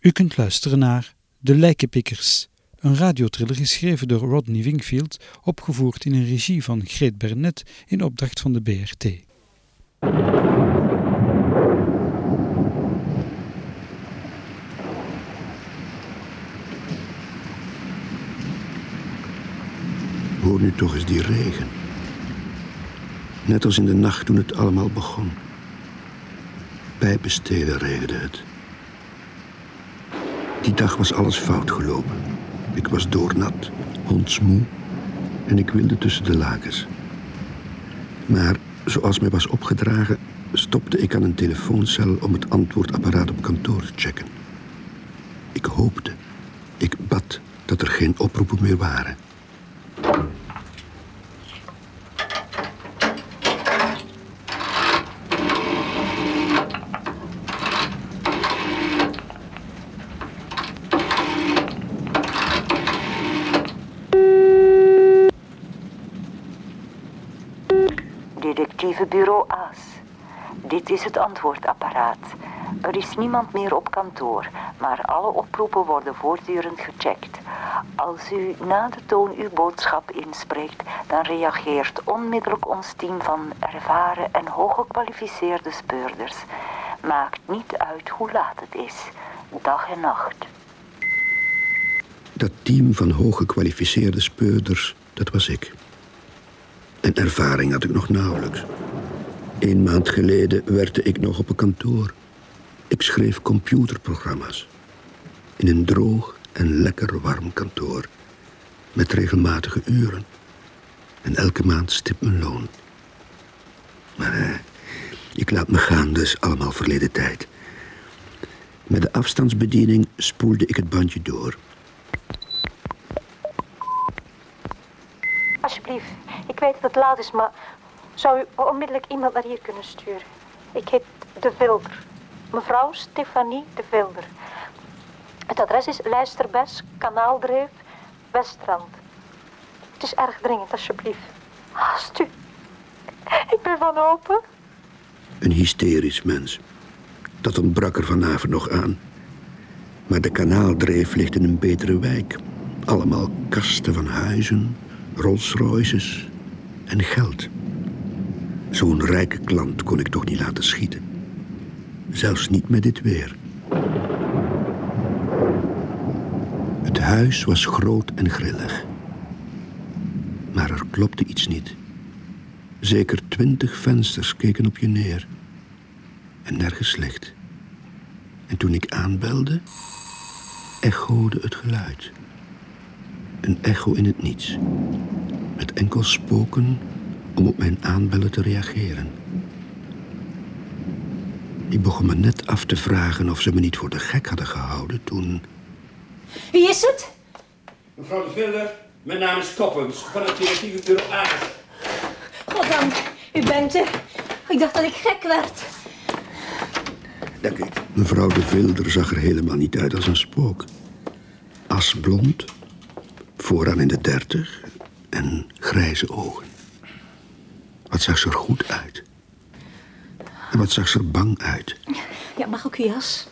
U kunt luisteren naar De Lijkenpikkers, een radiotriller geschreven door Rodney Wingfield, opgevoerd in een regie van Greet Bernet in opdracht van de BRT. Hoor nu toch eens die regen. Net als in de nacht toen het allemaal begon. Pijpenstelen regende het. Die dag was alles fout gelopen. Ik was doornat, hondsmoe en ik wilde tussen de lakens. Maar zoals mij was opgedragen, stopte ik aan een telefooncel om het antwoordapparaat op kantoor te checken. Ik hoopte, ik bad dat er geen oproepen meer waren. Detectivebureau Aas. Dit is het antwoordapparaat. Er is niemand meer op kantoor, maar alle oproepen worden voortdurend gecheckt. Als u na de toon uw boodschap inspreekt, dan reageert onmiddellijk ons team van ervaren en hooggekwalificeerde speurders. Maakt niet uit hoe laat het is, dag en nacht. Dat team van hooggekwalificeerde speurders, dat was ik. En ervaring had ik nog nauwelijks. Een maand geleden werkte ik nog op een kantoor. Ik schreef computerprogramma's. In een droog en lekker warm kantoor. Met regelmatige uren. En elke maand stipt mijn loon. Maar eh, ik laat me gaan, dus allemaal verleden tijd. Met de afstandsbediening spoelde ik het bandje door. Alsjeblieft, ik weet dat het laat is, maar zou u onmiddellijk iemand naar hier kunnen sturen? Ik heet De Vilder. Mevrouw Stefanie De Vilder. Het adres is Lijsterbes, Kanaaldreef, Westrand. Het is erg dringend, alsjeblieft. Haast u. Ik ben van open. Een hysterisch mens. Dat ontbrak er vanavond nog aan. Maar de kanaaldreef ligt in een betere wijk. Allemaal kasten van huizen, Rolls Royces en geld. Zo'n rijke klant kon ik toch niet laten schieten. Zelfs niet met dit weer. Het huis was groot en grillig. Maar er klopte iets niet. Zeker twintig vensters keken op je neer. En nergens licht. En toen ik aanbelde, echode het geluid. Een echo in het niets. Met enkel spoken om op mijn aanbellen te reageren. Ik begon me net af te vragen of ze me niet voor de gek hadden gehouden toen... Wie is het? Mevrouw de Vilder, mijn naam is Koppens van het directieve bureau A. Goddank, u bent er. Ik dacht dat ik gek werd. Dank u. Mevrouw de Vilder zag er helemaal niet uit als een spook. Asblond, vooraan in de dertig en grijze ogen. Wat zag ze er goed uit. En wat zag ze er bang uit. Ja, mag ook uw jas?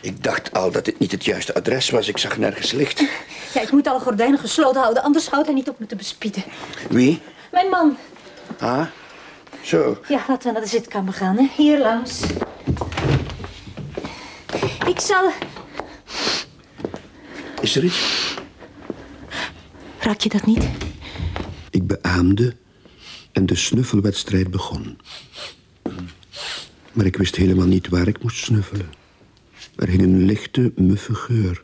Ik dacht al dat dit niet het juiste adres was. Ik zag nergens licht. Ja, ik moet alle gordijnen gesloten houden, anders houdt hij niet op me te bespieden. Wie? Mijn man. Ah, zo. Ja, laten we naar de zitkamer gaan, hè. Hier langs. Ik zal... Is er iets? Raak je dat niet? Ik beaamde en de snuffelwedstrijd begon. Maar ik wist helemaal niet waar ik moest snuffelen. Er hing een lichte, muffe geur.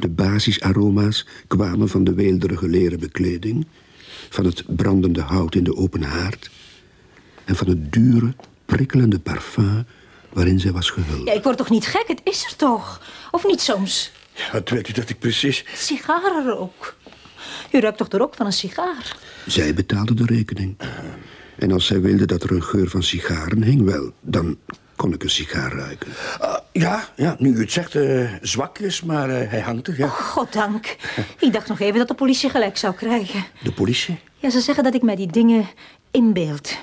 De basisaroma's kwamen van de weelderige leren bekleding... van het brandende hout in de open haard... en van het dure, prikkelende parfum waarin zij was gehuld. Ja, ik word toch niet gek? Het is er toch? Of niet soms? Wat weet u dat ik precies... Sigarenrook. U ruikt toch de rook van een sigaar? Zij betaalde de rekening. En als zij wilde dat er een geur van sigaren hing, wel, dan kon ik een sigaar ruiken. Ah, ja, ja, nu u het zegt, eh, zwakjes, maar eh, hij hangt er, ja. Goddank. Ik dacht nog even dat de politie gelijk zou krijgen. De politie? Ja, ze zeggen dat ik mij die dingen inbeeld.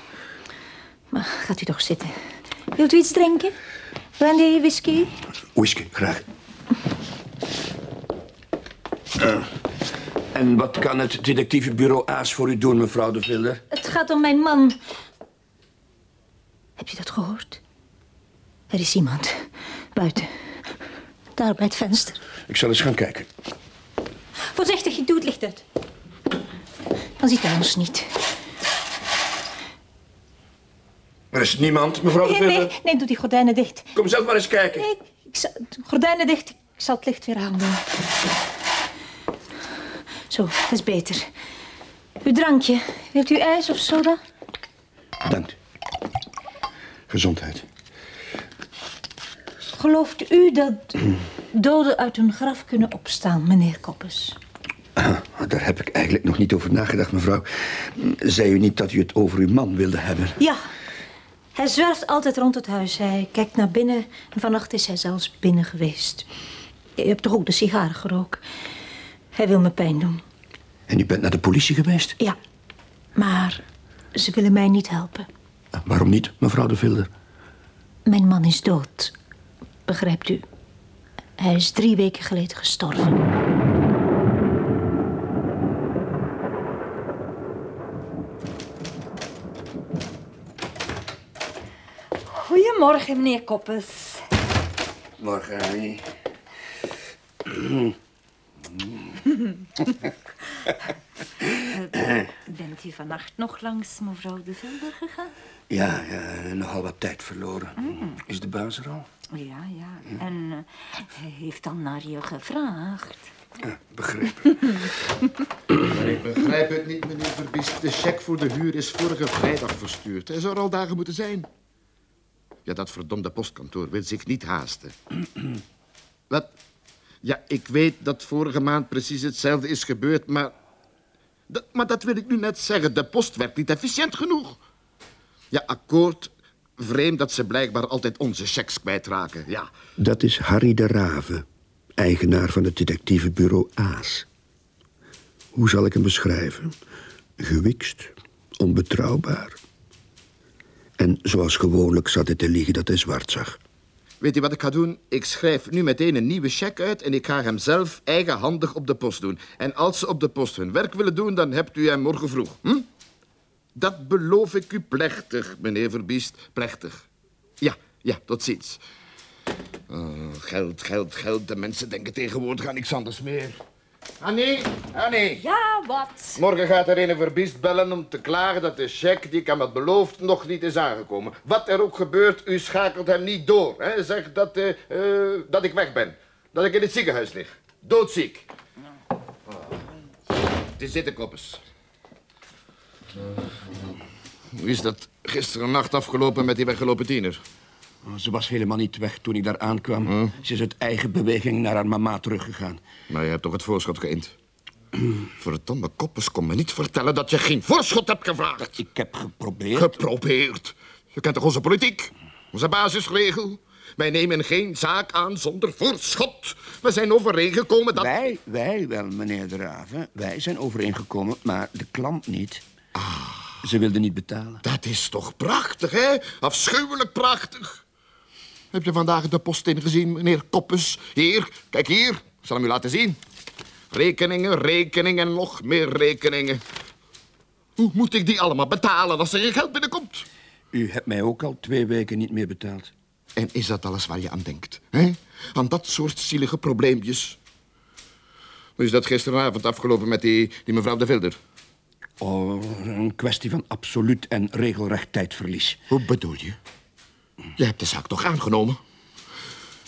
Maar gaat u toch zitten. Wilt u iets drinken? Brandy, whisky? Whisky, graag. En wat kan het detectivebureau Aas voor u doen, mevrouw de Vilder? Het gaat om mijn man. Heb je dat gehoord? Er is iemand. Buiten. Daar bij het venster. Ik zal eens gaan kijken. Voorzichtig, ik doe het licht uit. Dan ziet hij ons niet. Er is niemand, mevrouw de Nee, Vilder. nee, nee, doe die gordijnen dicht. Kom zelf maar eens kijken. Nee, ik zal, gordijnen dicht. Ik zal het licht weer aandoen. Zo, dat is beter. Uw drankje. Wilt u ijs of soda? Dank. Gezondheid. Gelooft u dat doden uit hun graf kunnen opstaan, meneer Koppes? Ah, daar heb ik eigenlijk nog niet over nagedacht, mevrouw. Zei u niet dat u het over uw man wilde hebben? Ja. Hij zwerft altijd rond het huis. Hij kijkt naar binnen en vannacht is hij zelfs binnen geweest. Je hebt toch ook de sigaren gerookt? Hij wil me pijn doen. En u bent naar de politie geweest? Ja, maar ze willen mij niet helpen. Ah, Waarom niet, mevrouw de Vilder? Mijn man is dood. Begrijpt u? Hij is drie weken geleden gestorven. Goedemorgen, meneer Koppes. Morgen, Annie. Bent u vannacht nog langs mevrouw de Vilder gegaan? Ja, ja, nogal wat tijd verloren. Is de baas er al? Ja, ja. En eh, hij heeft dan naar je gevraagd. Ah, begrepen. Ik begrijp het niet, meneer Verbiest. De cheque voor de huur is vorige vrijdag verstuurd. Hij zou er al dagen moeten zijn. Ja, dat verdomde postkantoor wil zich niet haasten. Wat? Ja, ik weet dat vorige maand precies hetzelfde is gebeurd, maar... Dat, maar dat wil ik nu net zeggen. De post werkt niet efficiënt genoeg. Ja, akkoord. Vreemd dat ze blijkbaar altijd onze checks kwijtraken. Ja, Dat is Harry de Rave, eigenaar van het detectivebureau Aas. Hoe zal ik hem beschrijven? Gewikst, onbetrouwbaar. En zoals gewoonlijk zat hij te liegen dat hij zwart zag. Weet u wat ik ga doen? Ik schrijf nu meteen een nieuwe cheque uit en ik ga hem zelf eigenhandig op de post doen. En als ze op de post hun werk willen doen, dan hebt u hem morgen vroeg. Hm? Dat beloof ik u plechtig, meneer Verbiest. Plechtig. Ja, ja, tot ziens. Oh, geld, geld, geld. De mensen denken tegenwoordig aan niks anders meer. Annie, Annie. Ja, wat? Morgen gaat er een Verbiest bellen om te klagen dat de cheque die ik hem had beloofd nog niet is aangekomen. Wat er ook gebeurt, u schakelt hem niet door. Hè? Zeg dat, eh, eh, dat ik weg ben. Dat ik in het ziekenhuis lig. Doodziek. Oh. Het is zitten, koppes. Hoe is dat gisteren nacht afgelopen met die weggelopen tiener? Ze was helemaal niet weg toen ik daar aankwam. Ze is uit eigen beweging naar haar mama teruggegaan. Maar je hebt toch het voorschot geïnd? Verdomme koppes, kom me niet vertellen dat je geen voorschot hebt gevraagd. Ik heb geprobeerd. Geprobeerd. Je kent toch onze politiek? Onze basisregel? Wij nemen geen zaak aan zonder voorschot. We zijn overeengekomen dat... Wij, wij wel, meneer de Rave. Wij zijn overeengekomen, maar de klant niet. Ze wilde niet betalen. Dat is toch prachtig, hè? Afschuwelijk prachtig. Heb je vandaag de post ingezien, meneer Koppes? Hier, kijk hier. Ik zal hem u laten zien. Rekeningen, rekeningen en nog meer rekeningen. Hoe moet ik die allemaal betalen als er geen geld binnenkomt? U hebt mij ook al twee weken niet meer betaald. En is dat alles waar je aan denkt? Hè? Aan dat soort zielige probleempjes. Hoe is dat gisteravond afgelopen met die, die mevrouw de Vilder? Oh, een kwestie van absoluut en regelrecht tijdverlies. Hoe bedoel je? Je hebt de zaak toch aangenomen?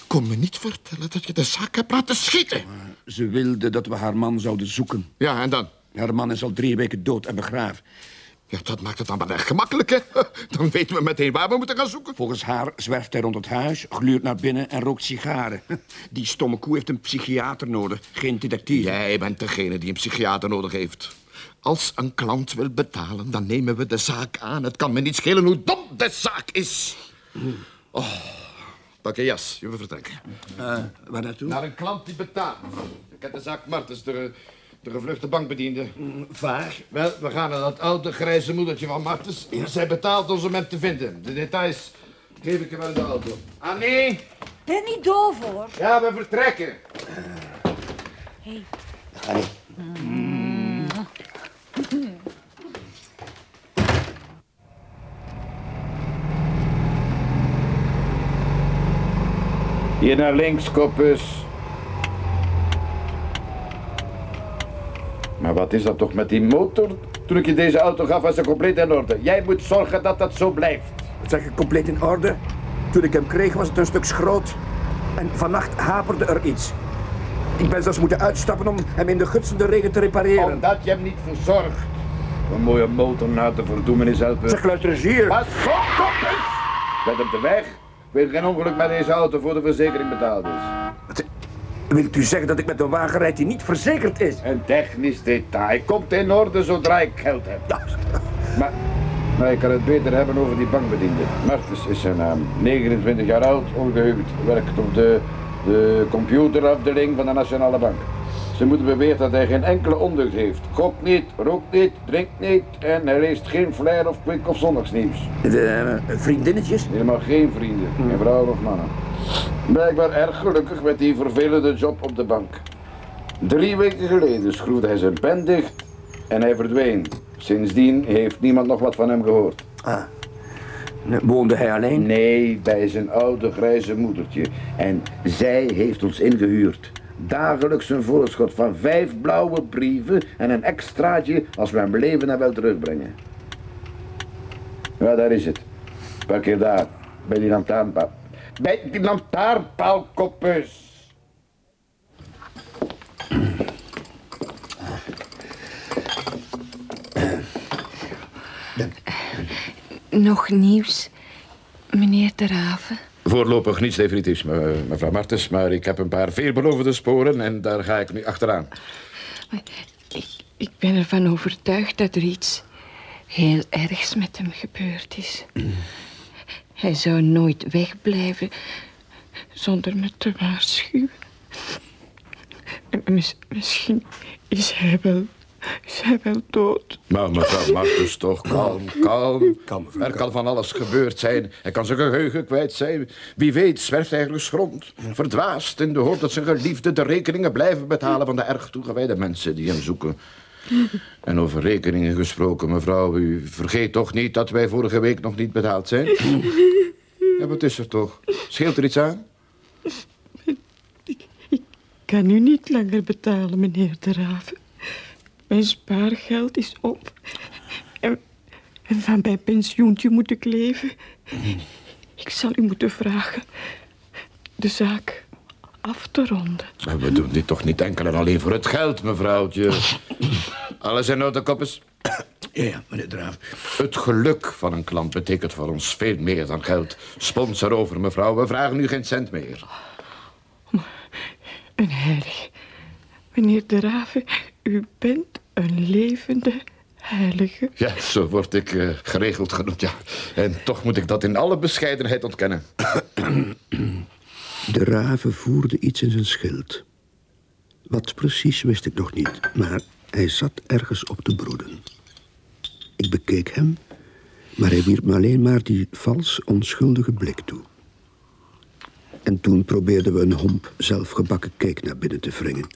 Kom me niet vertellen dat je de zaak hebt laten schieten. Ze wilde dat we haar man zouden zoeken. Ja, en dan? Haar man is al drie weken dood en begraven. Ja, dat maakt het dan maar echt gemakkelijk, hè? Dan weten we meteen waar we moeten gaan zoeken. Volgens haar zwerft hij rond het huis, gluurt naar binnen en rookt sigaren. Die stomme koe heeft een psychiater nodig, geen detectief. Jij bent degene die een psychiater nodig heeft. Als een klant wil betalen, dan nemen we de zaak aan. Het kan me niet schelen hoe dom de zaak is. Oh, pak je jas, je vertrekken. Eh, waar naartoe? Naar een klant die betaalt. Ik heb de zaak Martens, de, de gevluchte bankbediende. Vaag. Wel, we gaan naar dat oude grijze moedertje van Martens. Zij betaalt ons om hem te vinden. De details geef ik je wel in de auto. Annie! Ben niet doof, hoor. Ja, we vertrekken. Hé, Allee. Hier naar links, Koppus. Maar wat is dat toch met die motor? Toen ik je deze auto gaf, was ze compleet in orde. Jij moet zorgen dat dat zo blijft. Wat zeg je, compleet in orde? Toen ik hem kreeg was het een stuk schroot. En vannacht haperde er iets. Ik ben zelfs moeten uitstappen om hem in de gutsende regen te repareren. Omdat je hem niet verzorgt. Een mooie motor na te verdoemen is helpen. Zeg, luister eens hier. Pas op, Koppus! Zet hem de weg. Ik wil geen ongeluk met deze auto voor de verzekering betaald is. Wat- Wilt u zeggen dat ik met een wagen rijd die niet verzekerd is? Een technisch detail. Komt in orde zodra ik geld heb. Ja, Maar, maar ik kan het beter hebben over die bankbediende. Martens is zijn naam. 29 jaar oud, ongehuwd. Werkt op de, de computerafdeling van de Nationale Bank. Ze moeten beweert dat hij geen enkele ondeugd heeft. Gokt niet, rookt niet, drinkt niet en hij leest geen flair of kwik of zondagsnieuws. de eh, vriendinnetjes? Helemaal geen vrienden, geen vrouwen of mannen. Blijkbaar erg gelukkig met die vervelende job op de bank. Drie weken geleden schroefde hij zijn pen dicht en hij verdween. Sindsdien heeft niemand nog wat van hem gehoord. Ah. Woonde hij alleen? Nee, bij zijn oude grijze moedertje. En zij heeft ons ingehuurd. Dagelijks een voorschot van vijf blauwe brieven en een extraatje als we hem leven en wel terugbrengen. Ja, daar is het. Parkeer daar, bij die lantaarnpaal. Bij die lantaarnpaal, koppus. Nog nieuws, meneer de Raven? Voorlopig niets definitiefs, me- mevrouw Martens, maar ik heb een paar veelbelovende sporen en daar ga ik nu achteraan. Ik, ik ben ervan overtuigd dat er iets heel ergs met hem gebeurd is. Hij zou nooit wegblijven zonder me te waarschuwen. En mis- misschien is hij wel, is hij wel dood. Maar mevrouw Martens, toch kalm, kalm. Er kan van alles gebeurd zijn. Hij kan zijn geheugen kwijt zijn. Wie weet zwerft hij ergens rond. Verdwaasd in de hoop dat zijn geliefden de rekeningen blijven betalen... van de erg toegewijde mensen die hem zoeken. En over rekeningen gesproken, mevrouw... u vergeet toch niet dat wij vorige week nog niet betaald zijn? Ja, wat is er toch? Scheelt er iets aan? Ik kan u niet langer betalen, meneer de Raven. Mijn spaargeld is op. En, en van mijn pensioentje moet ik leven. Ik zal u moeten vragen de zaak af te ronden. Maar we doen dit toch niet enkel en alleen voor het geld, mevrouwtje. Alles in orde, koppes? Ja, ja, meneer Draaf. Het geluk van een klant betekent voor ons veel meer dan geld. Sponsor over, mevrouw. We vragen nu geen cent meer. Een heilige. Meneer de Raven, u bent een levende heilige. Ja, zo word ik eh, geregeld genoemd, ja. En toch moet ik dat in alle bescheidenheid ontkennen. De raven voerde iets in zijn schild. Wat precies wist ik nog niet, maar hij zat ergens op te broeden. Ik bekeek hem, maar hij wierp me alleen maar die vals onschuldige blik toe. En toen probeerden we een homp zelfgebakken cake naar binnen te wringen.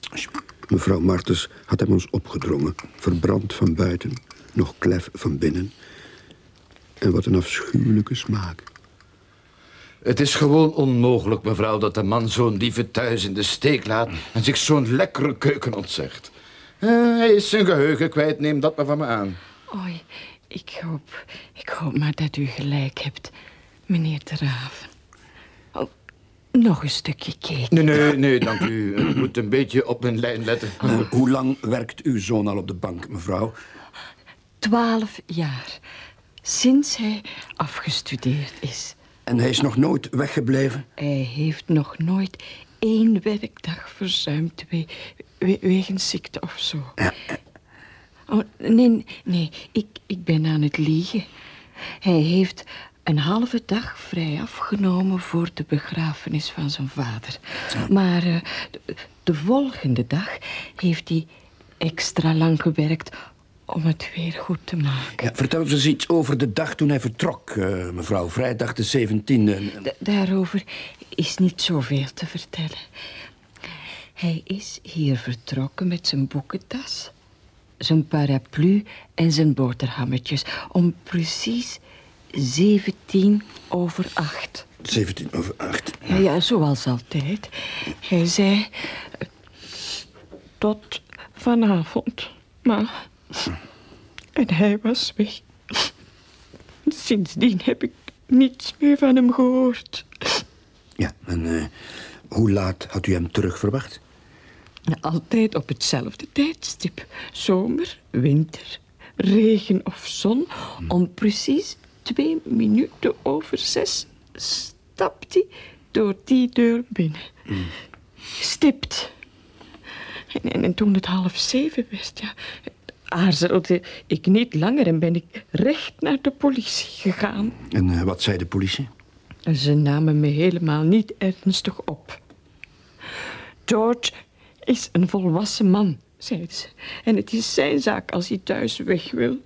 Mevrouw Martens had hem ons opgedrongen, verbrand van buiten, nog klef van binnen. En wat een afschuwelijke smaak. Het is gewoon onmogelijk, mevrouw, dat de man zo'n lieve thuis in de steek laat... en zich zo'n lekkere keuken ontzegt. Eh, hij is zijn geheugen kwijt, neem dat maar van me aan. Oei, ik hoop, ik hoop maar dat u gelijk hebt, meneer de Raven. Nog een stukje cake. Nee, nee, nee, dank u. Ik moet een beetje op mijn lijn letten. Eh, hoe lang werkt uw zoon al op de bank, mevrouw? Twaalf jaar, sinds hij afgestudeerd is. En hij is nog nooit weggebleven? Hij heeft nog nooit één werkdag verzuimd we- we- wegens ziekte of zo. Oh, nee, nee, ik, ik ben aan het liegen. Hij heeft een halve dag vrij afgenomen voor de begrafenis van zijn vader. Maar eh, de, de volgende dag heeft hij extra lang gewerkt om het weer goed te maken. Ja, vertel eens iets over de dag toen hij vertrok, eh, mevrouw. Vrijdag de 17e. Da- daarover is niet zoveel te vertellen. Hij is hier vertrokken met zijn boekentas, zijn paraplu en zijn boterhammetjes om precies 17 over 8. 17 over 8. Ja, ja, zoals altijd. Hij zei... eh, Tot vanavond, maar... En hij was weg. Sindsdien heb ik niets meer van hem gehoord. Ja, en eh, hoe laat had u hem terug verwacht? Altijd op hetzelfde tijdstip. Zomer, winter, regen of zon. Om precies twee minuten over zes stapt hij door die deur binnen. Stipt. En, en, en toen het half zeven werd, ja, aarzelde ik niet langer en ben ik recht naar de politie gegaan. En eh, wat zei de politie? Ze namen me helemaal niet ernstig op. George is een volwassen man, zeiden ze. En het is zijn zaak als hij thuis weg wil.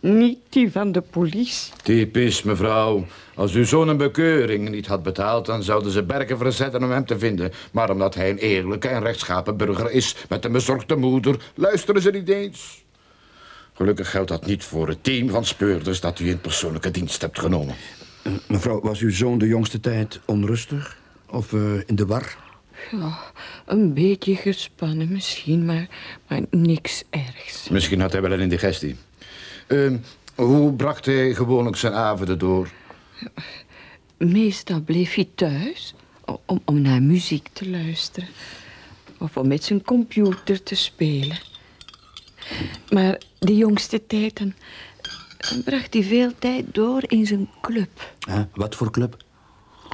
Niet die van de politie. Typisch, mevrouw. Als uw zoon een bekeuring niet had betaald... dan zouden ze bergen verzetten om hem te vinden. Maar omdat hij een eerlijke en rechtschapen burger is... met een bezorgde moeder, luisteren ze niet eens. Gelukkig geldt dat niet voor het team van speurders... dat u in persoonlijke dienst hebt genomen. Eh, mevrouw, was uw zoon de jongste tijd onrustig? Of eh, in de war? Ja, een beetje gespannen misschien, maar, maar niks ergs. Misschien had hij wel een indigestie. Ehm, hoe bracht hij gewoonlijk zijn avonden door? Meestal bleef hij thuis om, om naar muziek te luisteren. Of om met zijn computer te spelen. Maar de jongste tijd dan, dan bracht hij veel tijd door in zijn club. Huh? Wat voor club?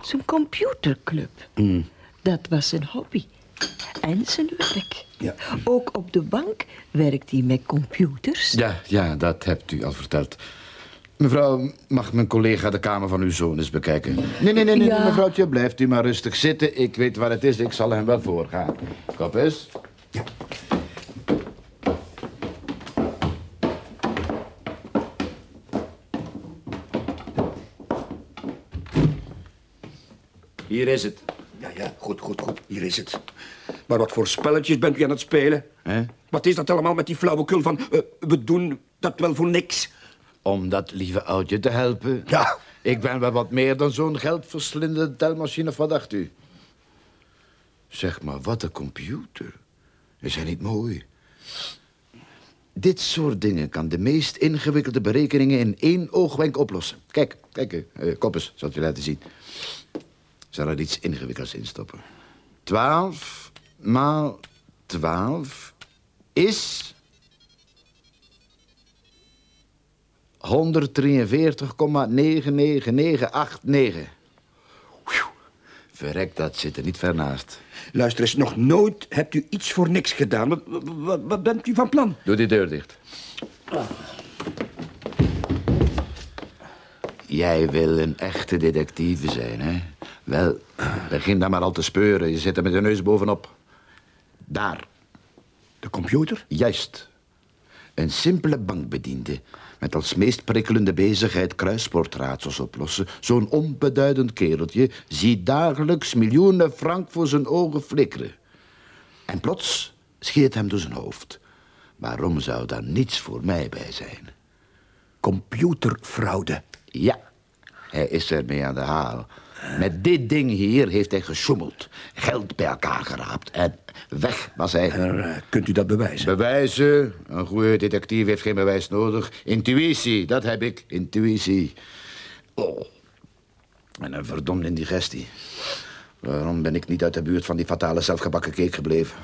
Zijn computerclub. Mm. Dat was zijn hobby. En zijn werk. Ja. Ook op de bank werkt hij met computers. Ja, ja, dat hebt u al verteld. Mevrouw, mag mijn collega de kamer van uw zoon eens bekijken? Nee, nee, nee, nee, Ja. mevrouwtje, blijft u maar rustig zitten. Ik weet waar het is, ik zal hem wel voorgaan. Kop eens. Hier is het. Ja, ja, goed, goed, goed. Hier is het. Maar wat voor spelletjes bent u aan het spelen? Wat is dat allemaal met die flauwekul van... eh, we doen dat wel voor niks? Om dat lieve oudje te helpen. Ja. Ik ben wel wat meer dan zo'n geldverslindende telmachine, of wat dacht u? Zeg maar, wat een computer. Is hij niet mooi? Dit soort dingen kan de meest ingewikkelde berekeningen in één oogwenk oplossen. Kijk, kijk, eh Koppes, zal het je laten zien. Zal er iets ingewikkelds in stoppen. 12 maal 12 is 143,99989. Verrek, dat zit er niet ver naast. Luister eens, nog nooit hebt u iets voor niks gedaan. Wat, wat, wat bent u van plan? Doe die deur dicht. Jij wil een echte detectieve zijn, hè? Wel, begin dan maar al te speuren. Je zit er met de neus bovenop. Daar. De computer? Juist. Een simpele bankbediende met als meest prikkelende bezigheid kruiswoordraadsels oplossen. Zo'n onbeduidend kereltje ziet dagelijks miljoenen frank voor zijn ogen flikkeren. En plots scheert hem door zijn hoofd. Waarom zou daar niets voor mij bij zijn? Computerfraude. Ja, hij is ermee aan de haal. Met dit ding hier heeft hij gesjoemeld. Geld bij elkaar geraapt en weg was hij. En, eh, kunt u dat bewijzen? Bewijzen? Een goede detectief heeft geen bewijs nodig. Intuïtie, dat heb ik. Intuïtie. Oh. En een verdomde indigestie. Waarom ben ik niet uit de buurt van die fatale zelfgebakken cake gebleven?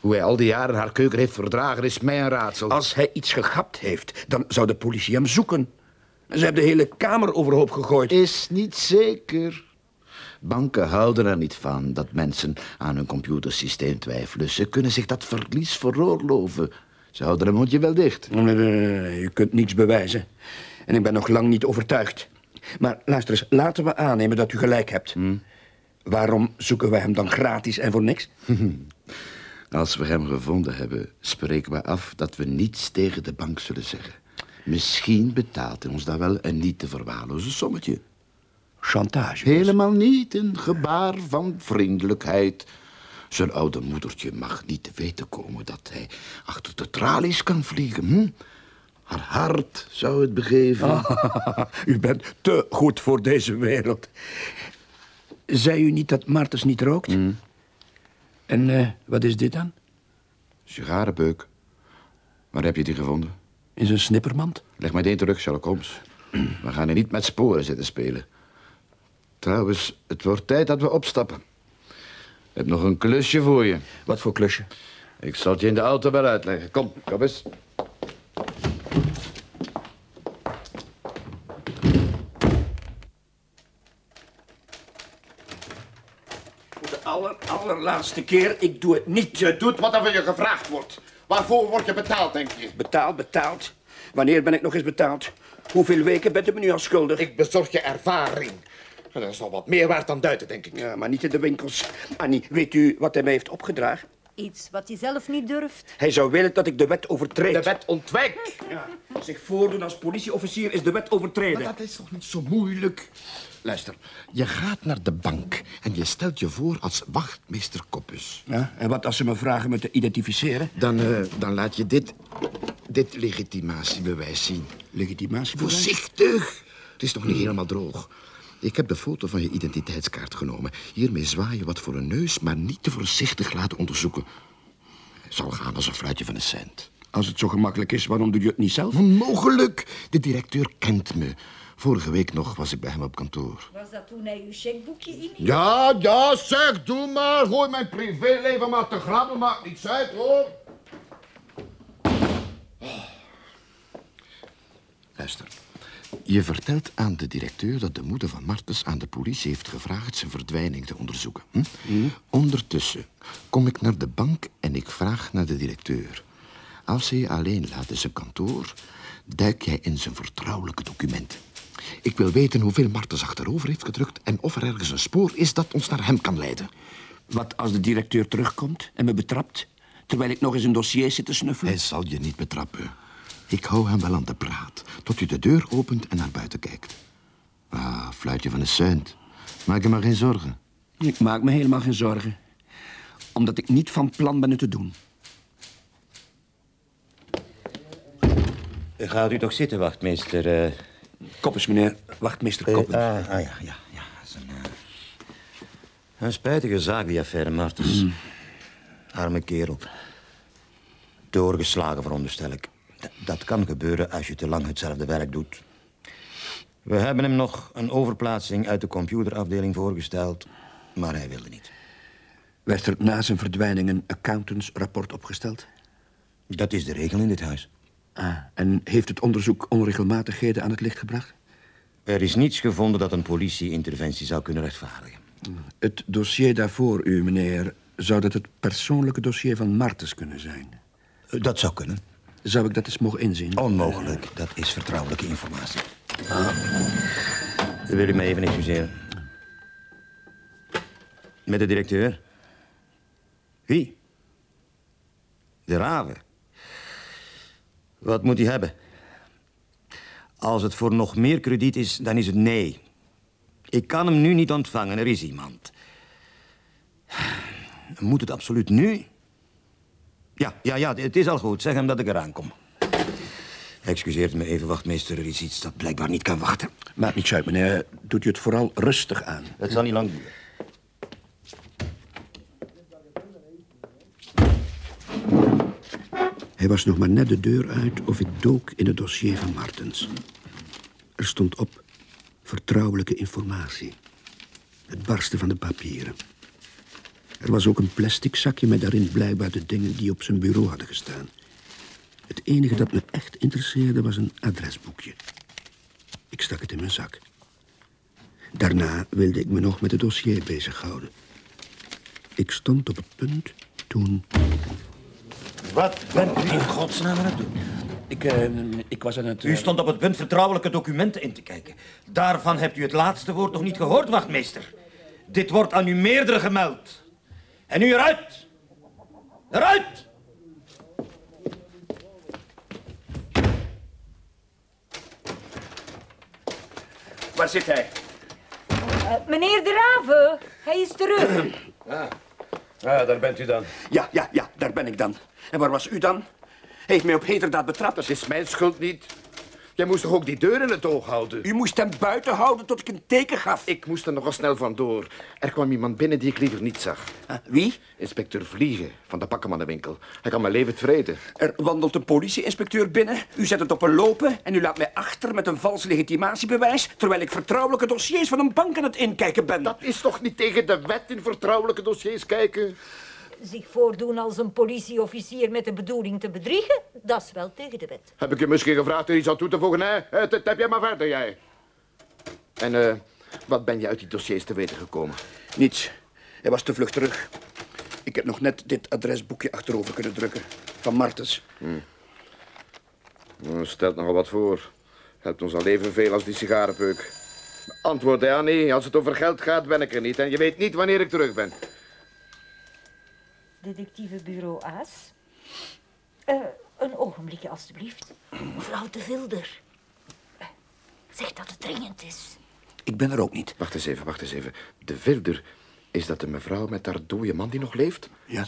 Hoe hij al die jaren haar keuken heeft verdragen is mij een raadsel. Als hij iets gegapt heeft, dan zou de politie hem zoeken. Ze hebben de hele kamer overhoop gegooid. Is niet zeker. Banken houden er niet van dat mensen aan hun computersysteem twijfelen. Ze kunnen zich dat verlies veroorloven. Ze houden hun mondje wel dicht. Nee, nee, nee, nee, U kunt niets bewijzen. En ik ben nog lang niet overtuigd. Maar luister eens, laten we aannemen dat u gelijk hebt. Waarom zoeken we hem dan gratis en voor niks? Als we hem gevonden hebben, spreken we af dat we niets tegen de bank zullen zeggen. Misschien betaalt hij ons dan wel een niet te verwaarlozen sommetje. Chantage. Helemaal niet, een gebaar van vriendelijkheid. Zijn oude moedertje mag niet te weten komen dat hij achter de tralies kan vliegen. Hm? Haar hart zou het begeven. Ah, u bent te goed voor deze wereld. Zei u niet dat Martens niet rookt? En eh, wat is dit dan? Sigarenpeuk. Waar heb je die gevonden? In zijn snippermand? Leg maar die terug, Sherlock Holmes. We gaan er niet met sporen zitten spelen. Trouwens, het wordt tijd dat we opstappen. Ik heb nog een klusje voor je. Wat voor klusje? Ik zal het je in de auto wel uitleggen. Kom, kom eens. Voor de aller, allerlaatste keer, ik doe het niet. Je doet wat er van je gevraagd wordt. Waarvoor word je betaald, denk je? Betaald, betaald. Wanneer ben ik nog eens betaald? Hoeveel weken bent u me nu al schuldig? Ik bezorg je ervaring. En dat is nog wat meer waard dan duiten, denk ik. Ja, maar niet in de winkels. Annie, weet u wat hij mij heeft opgedragen? Iets wat hij zelf niet durft. Hij zou willen dat ik de wet overtreed. De wet ontwijk. Ja, zich voordoen als politieofficier is de wet overtreden. Maar dat is toch niet zo moeilijk? Luister, je gaat naar de bank en je stelt je voor als wachtmeester Koppus. Ja, en wat als ze me vragen me te identificeren? Dan, eh, dan laat je dit, dit legitimatiebewijs zien. Legitimatiebewijs? Voorzichtig! Het is nog niet helemaal droog. Ik heb de foto van je identiteitskaart genomen. Hiermee zwaaien wat voor een neus, maar niet te voorzichtig laten onderzoeken. Het zal gaan als een fluitje van een cent. Als het zo gemakkelijk is, waarom doe je het niet zelf? Onmogelijk! De directeur kent me. Vorige week nog was ik bij hem op kantoor. Was dat toen hij uw checkboekje in? Ja, ja, zeg, doe maar. Gooi mijn privéleven maar te grappen, maakt niets uit, hoor. Luister. Je vertelt aan de directeur dat de moeder van Martens aan de politie heeft gevraagd zijn verdwijning te onderzoeken. Hm? Ondertussen kom ik naar de bank en ik vraag naar de directeur. Als hij je alleen laat in zijn kantoor, duik jij in zijn vertrouwelijke documenten. Ik wil weten hoeveel Martens achterover heeft gedrukt en of er ergens een spoor is dat ons naar hem kan leiden. Wat als de directeur terugkomt en me betrapt... terwijl ik nog eens een dossier zit te snuffelen? Hij zal je niet betrappen. Ik hou hem wel aan de praat, tot u de deur opent en naar buiten kijkt. Ah, fluitje van een cent. Maak je maar geen zorgen. Ik maak me helemaal geen zorgen. Omdat ik niet van plan ben het te doen. Gaat u toch zitten, wachtmeester? Koppers, meneer. Wachtmeester Eh, Koppers. ah, ah, ja, ja, ja. Dat is een, eh, een spijtige zaak, die affaire Martens. Arme kerel. Doorgeslagen, veronderstel ik. D- dat kan gebeuren als je te lang hetzelfde werk doet. We hebben hem nog een overplaatsing uit de computerafdeling voorgesteld, maar hij wilde niet. Werd er na zijn verdwijning een accountantsrapport opgesteld? Dat is de regel in dit huis. Ah, en heeft het onderzoek onregelmatigheden aan het licht gebracht? Er is niets gevonden dat een politieinterventie zou kunnen rechtvaardigen. Het dossier daarvoor u, meneer... zou dat het persoonlijke dossier van Martens kunnen zijn? Dat zou kunnen. Zou ik dat eens mogen inzien? Onmogelijk. Dat is vertrouwelijke informatie. Wil u mij even excuseren? Met de directeur? Wie? De Raven. Wat moet hij hebben? Als het voor nog meer krediet is, dan is het nee. Ik kan hem nu niet ontvangen, er is iemand. Moet het absoluut nu? Ja, ja, ja, het is al goed. Zeg hem dat ik eraan kom. Excuseert me even, wachtmeester. Er is iets dat blijkbaar niet kan wachten. Maakt niets uit, meneer. Doet u het vooral rustig aan. Het zal niet lang duren. Hij was nog maar net de deur uit of ik dook in het dossier van Martens. Er stond op vertrouwelijke informatie. Het barsten van de papieren. Er was ook een plastic zakje met daarin blijkbaar de dingen die op zijn bureau hadden gestaan. Het enige dat me echt interesseerde was een adresboekje. Ik stak het in mijn zak. Daarna wilde ik me nog met het dossier bezighouden. Ik stond op het punt toen... Wat bent u in godsnaam aan het doen? Ik, eh, ik was aan het... U stond op het punt vertrouwelijke documenten in te kijken. Daarvan hebt u het laatste woord nog niet gehoord, wachtmeester. Dit wordt aan u meerdere gemeld. En nu eruit! Eruit! Waar zit hij? Eh, meneer de Raven, hij is terug. Ah, Ah, daar bent u dan. Ja, ja, ja, daar ben ik dan. En waar was u dan? Hij heeft mij op heterdaad betrapt. Dat is mijn schuld niet. Jij moest toch ook die deur in het oog houden? U moest hem buiten houden tot ik een teken gaf. Ik moest er nogal snel vandoor. Er kwam iemand binnen die ik liever niet zag. Wie? Inspecteur Vliegen van de pakkenmannenwinkel. Hij kan mijn leven vreten. Er wandelt een politie-inspecteur binnen. U zet het op een lopen en u laat mij achter met een vals legitimatiebewijs... terwijl ik vertrouwelijke dossiers van een bank aan het inkijken ben. Dat is toch niet tegen de wet in vertrouwelijke dossiers kijken? Zich voordoen als een politieofficier met de bedoeling te bedriegen, dat is wel tegen de wet. Heb ik je misschien gevraagd er iets aan toe te voegen, hè? Eh, Dat heb jij maar verder, jij. En eh, wat ben je uit die dossiers te weten gekomen? Niets. Hij was te vlug terug. Ik heb nog net dit adresboekje achterover kunnen drukken. Van Martens. Nou, Stelt nogal wat voor. Helpt ons al even veel als die sigarenpeuk. Antwoord, Annie. Als het over geld gaat, ben ik er niet. En je weet niet wanneer ik terug ben. Detectivebureau Aas. Eh, een ogenblikje, alstublieft. Mevrouw de Vilder. Zeg dat het dringend is. Ik ben er ook niet. Wacht eens even, wacht eens even. De Vilder, is dat de mevrouw met haar dode man die nog leeft? Ja.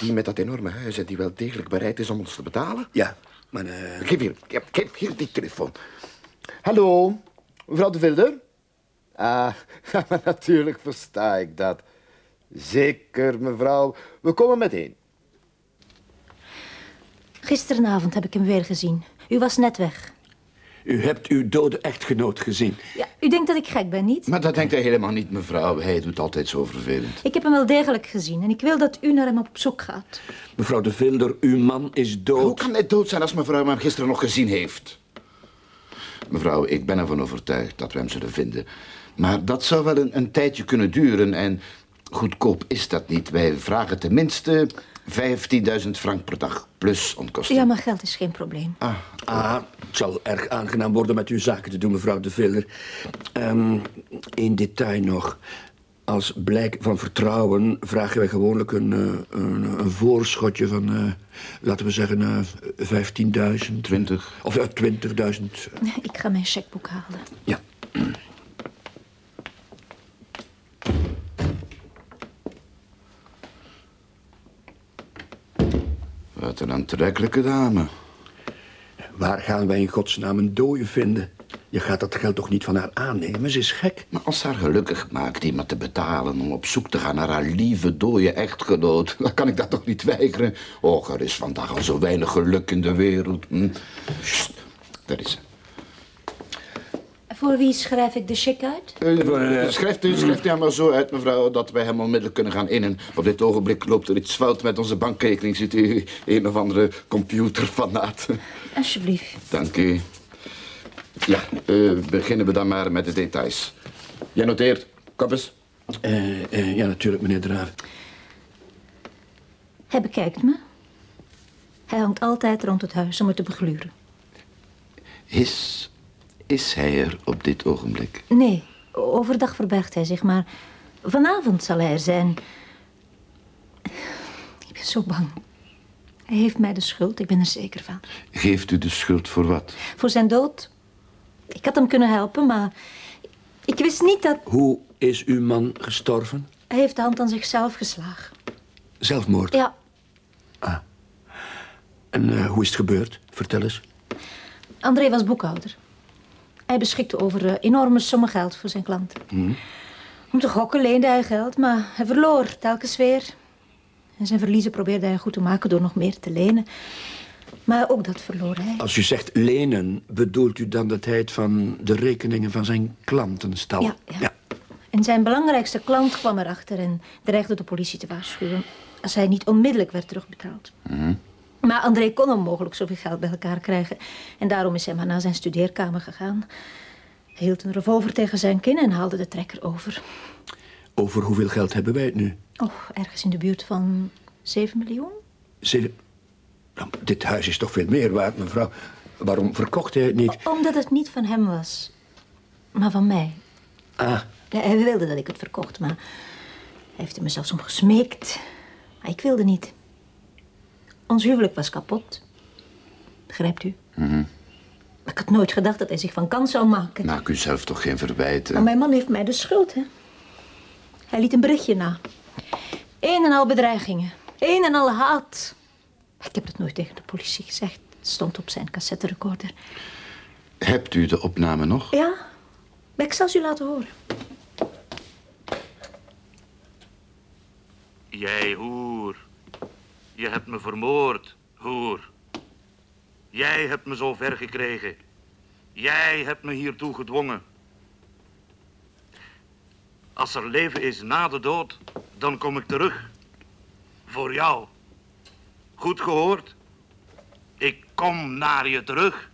Die met dat enorme huis en die wel degelijk bereid is om ons te betalen? Ja, maar... eh, Geef hier, geef, geef hier die telefoon. Hallo, mevrouw de Vilder? Ah, maar natuurlijk versta ik dat. Zeker, mevrouw. We komen meteen. Gisterenavond heb ik hem weer gezien. U was net weg. U hebt uw dode echtgenoot gezien. Ja, u denkt dat ik gek ben, niet? Maar dat denkt hij helemaal niet, mevrouw. Hij doet altijd zo vervelend. Ik heb hem wel degelijk gezien en ik wil dat u naar hem op zoek gaat. Mevrouw de Vilder, uw man is dood. Hoe kan hij dood zijn als mevrouw hem gisteren nog gezien heeft? Mevrouw, ik ben ervan overtuigd dat we hem zullen vinden. Maar dat zou wel een, een tijdje kunnen duren en goedkoop is dat niet. Wij vragen tenminste 15.000 frank per dag, plus onkosten. Ja, maar geld is geen probleem. Ah, ah, het zal erg aangenaam worden met uw zaken te doen, mevrouw de Vilder. Ehm Eén detail nog. Als blijk van vertrouwen vragen wij gewoonlijk een, eh, een, een voorschotje van, eh, laten we zeggen, eh 15.000. 20. Of ja, 20.000. Ik ga mijn chequeboek halen. Ja. Wat een aantrekkelijke dame. Waar gaan wij in godsnaam een dooie vinden? Je gaat dat geld toch niet van haar aannemen? Ze is gek. Maar als ze haar gelukkig maakt iemand te betalen om op zoek te gaan naar haar lieve, dode echtgenoot, dan kan ik dat toch niet weigeren? Och, er is vandaag al zo weinig geluk in de wereld. Hm? Sst, daar is ze. Voor wie schrijf ik de cheque uit? Uh, schrijft u, schrijft u hem maar zo uit, mevrouw, dat wij hem onmiddellijk kunnen gaan innen. Op dit ogenblik loopt er iets fout met onze bankrekening. Ziet u een of andere computerfanaat. Alsjeblieft. Dank u. Ja, eh, beginnen we dan maar met de details. Jij noteert, Koppes? Eh, eh, ja, natuurlijk, meneer Draven. Hij bekijkt me. Hij hangt altijd rond het huis om me te begluren. Is, is hij er op dit ogenblik? Nee, overdag verbergt hij zich, maar vanavond zal hij er zijn. Ik ben zo bang. Hij heeft mij de schuld, ik ben er zeker van. Geeft u de schuld voor wat? Voor zijn dood. Ik had hem kunnen helpen, maar ik wist niet dat... Hoe is uw man gestorven? Hij heeft de hand aan zichzelf geslagen. Zelfmoord? Ja, En eh, hoe is het gebeurd? Vertel eens. André was boekhouder. Hij beschikte over eh, enorme sommen geld voor zijn klanten. Hm. Om te gokken leende hij geld, maar hij verloor telkens weer. En zijn verliezen probeerde hij goed te maken door nog meer te lenen. Maar ook dat verloor hij. Als u zegt lenen, bedoelt u dan dat hij het van de rekeningen van zijn klanten stal? Ja, ja. En zijn belangrijkste klant kwam erachter en dreigde de politie te waarschuwen... als hij niet onmiddellijk werd terugbetaald. Maar André kon onmogelijk zoveel geld bij elkaar krijgen. En daarom is hij maar naar zijn studeerkamer gegaan. Hij hield een revolver tegen zijn kin en haalde de trekker over. Over hoeveel geld hebben wij het nu? Oh, ergens in de buurt van 7 miljoen? Zeven... Nou, dit huis is toch veel meer waard, mevrouw. Waarom verkocht hij het niet? Omdat het niet van hem was, maar van mij. Ah, hij wilde dat ik het verkocht, maar hij heeft er me zelfs om gesmeekt. Maar ik wilde niet. Ons huwelijk was kapot. Begrijpt u? Mhm. Ik had nooit gedacht dat hij zich van kans zou maken. Maak u zelf toch geen verwijten? Maar mijn man heeft mij de schuld, hè? Hij liet een berichtje na. Een en al bedreigingen. Een en al haat. Ik heb het nooit tegen de politie gezegd. Het stond op zijn cassetterecorder. Hebt u de opname nog? Ja, maar ik zal ze u laten horen. Jij hoer. Je hebt me vermoord, hoer. Jij hebt me zo ver gekregen. Jij hebt me hiertoe gedwongen. Als er leven is na de dood, dan kom ik terug. Voor jou. Goed gehoord? Ik kom naar je terug.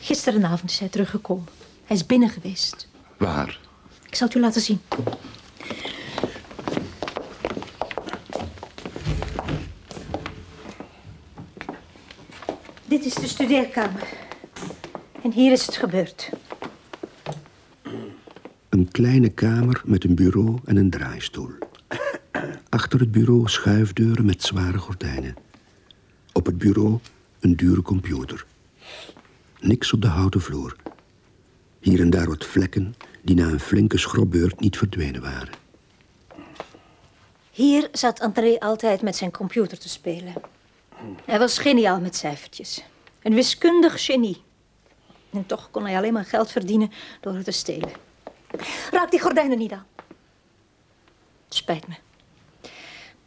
Gisterenavond is hij teruggekomen. Hij is binnen geweest. Waar? Ik zal het u laten zien. Dit is de studeerkamer. En hier is het gebeurd. Een kleine kamer met een bureau en een draaistoel. Achter het bureau schuifdeuren met zware gordijnen. Op het bureau een dure computer. Niks op de houten vloer. Hier en daar wat vlekken die na een flinke schrobbeurt niet verdwenen waren. Hier zat André altijd met zijn computer te spelen. Hij was geniaal met cijfertjes. Een wiskundig genie. En toch kon hij alleen maar geld verdienen door het te stelen. Raak die gordijnen niet aan. Het spijt me.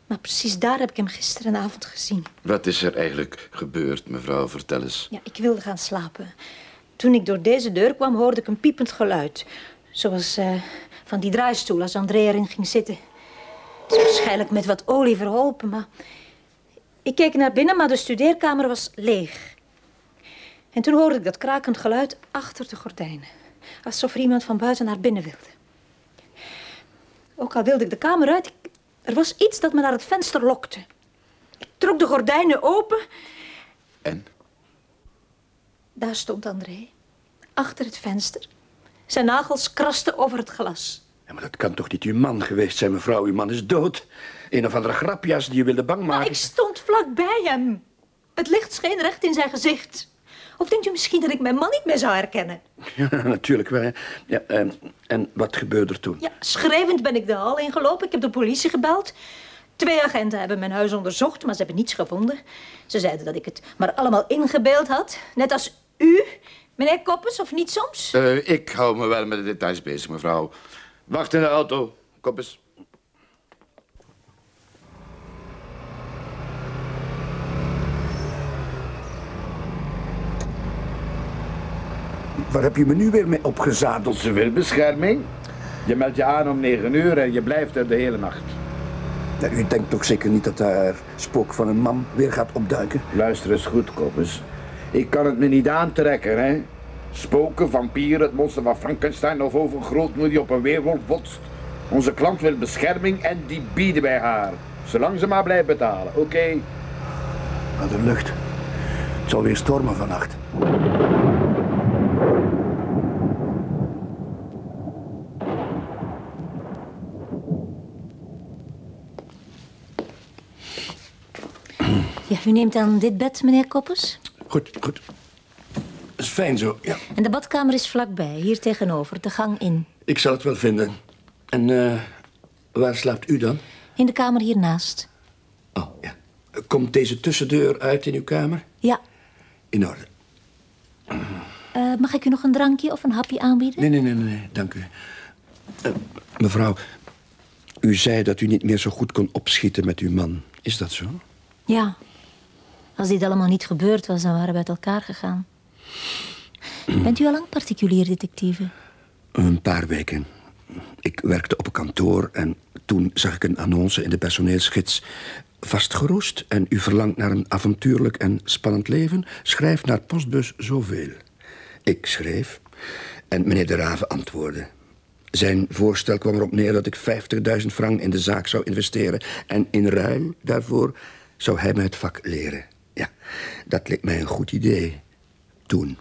Maar precies daar heb ik hem gisterenavond gezien. Wat is er eigenlijk gebeurd, mevrouw? Vertel eens. Ja, ik wilde gaan slapen. Toen ik door deze deur kwam, hoorde ik een piepend geluid. Zoals eh, van die draaistoel als André erin ging zitten. Het is waarschijnlijk met wat olie verholpen, maar... Ik keek naar binnen, maar de studeerkamer was leeg. En toen hoorde ik dat krakend geluid achter de gordijnen. Alsof er iemand van buiten naar binnen wilde. Ook al wilde ik de kamer uit, er was iets dat me naar het venster lokte. Ik trok de gordijnen open. En? Daar stond André, achter het venster. Zijn nagels krasten over het glas. Ja, maar dat kan toch niet uw man geweest zijn, mevrouw? Uw man is dood. Een of andere grapjas die je wilde bang maken. Ik stond vlak bij hem. Het licht scheen recht in zijn gezicht. Of denkt u misschien dat ik mijn man niet meer zou herkennen? Ja, natuurlijk wel. hè. Ja, en, en wat gebeurde er toen? Ja, schreeuwend ben ik de hal ingelopen. Ik heb de politie gebeld. Twee agenten hebben mijn huis onderzocht, maar ze hebben niets gevonden. Ze zeiden dat ik het maar allemaal ingebeeld had. Net als u, meneer Koppes, of niet soms? Eh, ik hou me wel met de details bezig, mevrouw. Wacht in de auto. Kom Waar heb je me nu weer mee opgezadeld? Ze wil bescherming. Je meldt je aan om negen uur en je blijft er de hele nacht. Ja, u denkt toch zeker niet dat daar spook van een man weer gaat opduiken? Luister eens goed, Koppes. Ik kan het me niet aantrekken, hè. Spoken, vampieren, het monster van Frankenstein of overgrootmoeder die op een weerwolf botst. Onze klant wil bescherming en die bieden wij haar. Zolang ze maar blijft betalen, oké? Naar de lucht. Het zal weer stormen vannacht. U neemt dan dit bed, meneer Koppes? Goed, goed. Dat is fijn zo, ja. En de badkamer is vlakbij, hier tegenover, de gang in. Ik zal het wel vinden. En eh, waar slaapt u dan? In de kamer hiernaast. Oh, ja. Komt deze tussendeur uit in uw kamer? Ja. In orde. Eh, mag ik u nog een drankje of een hapje aanbieden? Nee, nee, nee, nee, nee, dank u. Eh, mevrouw, u zei dat u niet meer zo goed kon opschieten met uw man. Is dat zo? Ja. Als dit allemaal niet gebeurd was, dan waren we uit elkaar gegaan. Bent u al lang particulier detectieve? Een paar weken. Ik werkte op een kantoor en toen zag ik een annonce in de personeelsgids. Vastgeroest en u verlangt naar een avontuurlijk en spannend leven? Schrijf naar postbus zoveel. Ik schreef en meneer De Rave antwoordde. Zijn voorstel kwam erop neer dat ik 50.000 frank in de zaak zou investeren. En in ruil daarvoor zou hij mij het vak leren. Ja, dat leek mij een goed idee. Toen.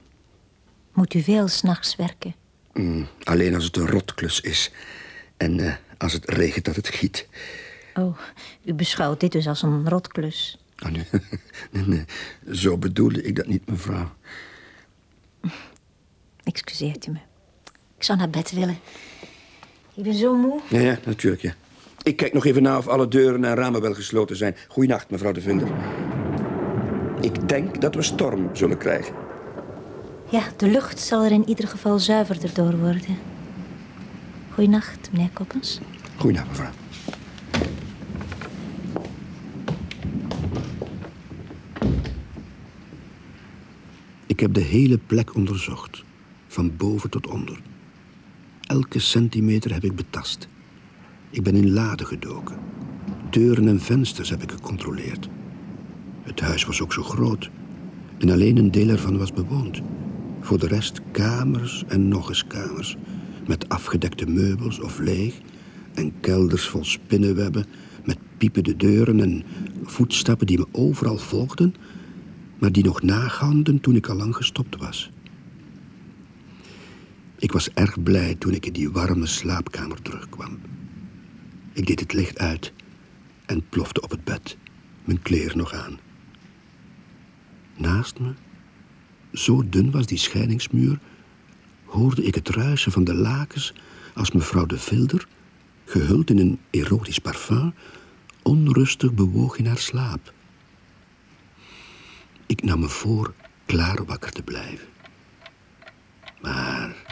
Moet u veel s'nachts werken? Mm, alleen als het een rotklus is. En eh, als het regent dat het giet. Oh, u beschouwt dit dus als een rotklus. Oh, nee. nee, nee, zo bedoelde ik dat niet, mevrouw. Excuseert u me. Ik zou naar bed willen. Ik ben zo moe. Ja, ja, natuurlijk, ja. Ik kijk nog even na of alle deuren en ramen wel gesloten zijn. Goeienacht, mevrouw de Vinder. Ik denk dat we storm zullen krijgen. Ja, de lucht zal er in ieder geval zuiverder door worden. Goeienacht, meneer Koppens. Goeienacht, mevrouw. Ik heb de hele plek onderzocht. Van boven tot onder. Elke centimeter heb ik betast. Ik ben in laden gedoken. Deuren en vensters heb ik gecontroleerd. Het huis was ook zo groot. En alleen een deel ervan was bewoond. Voor de rest kamers en nog eens kamers. Met afgedekte meubels of leeg. En kelders vol spinnenwebben. Met piepende deuren en voetstappen die me overal volgden. Maar die nog nagalmden toen ik al lang gestopt was. Ik was erg blij toen ik in die warme slaapkamer terugkwam. Ik deed het licht uit en plofte op het bed, mijn kleren nog aan. Naast me, zo dun was die scheidingsmuur, hoorde ik het ruisen van de lakens als mevrouw de Vilder, gehuld in een erotisch parfum, onrustig bewoog in haar slaap. Ik nam me voor klaar wakker te blijven. Maar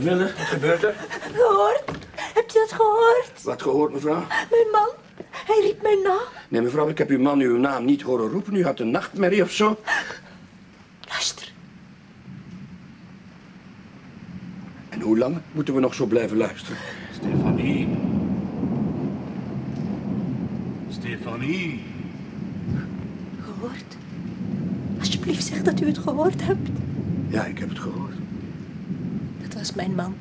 Viller, wat gebeurt er? Gehoord? Heb je dat gehoord? Wat gehoord, mevrouw? Mijn man, hij riep mijn naam. Nee, mevrouw, ik heb uw man uw naam niet horen roepen. U had een nachtmerrie of zo. Luister. En hoe lang moeten we nog zo blijven luisteren? Stefanie. Stefanie. Gehoord? Alsjeblieft, zeg dat u het gehoord hebt. Ja, ik heb het gehoord. Dat was mijn man.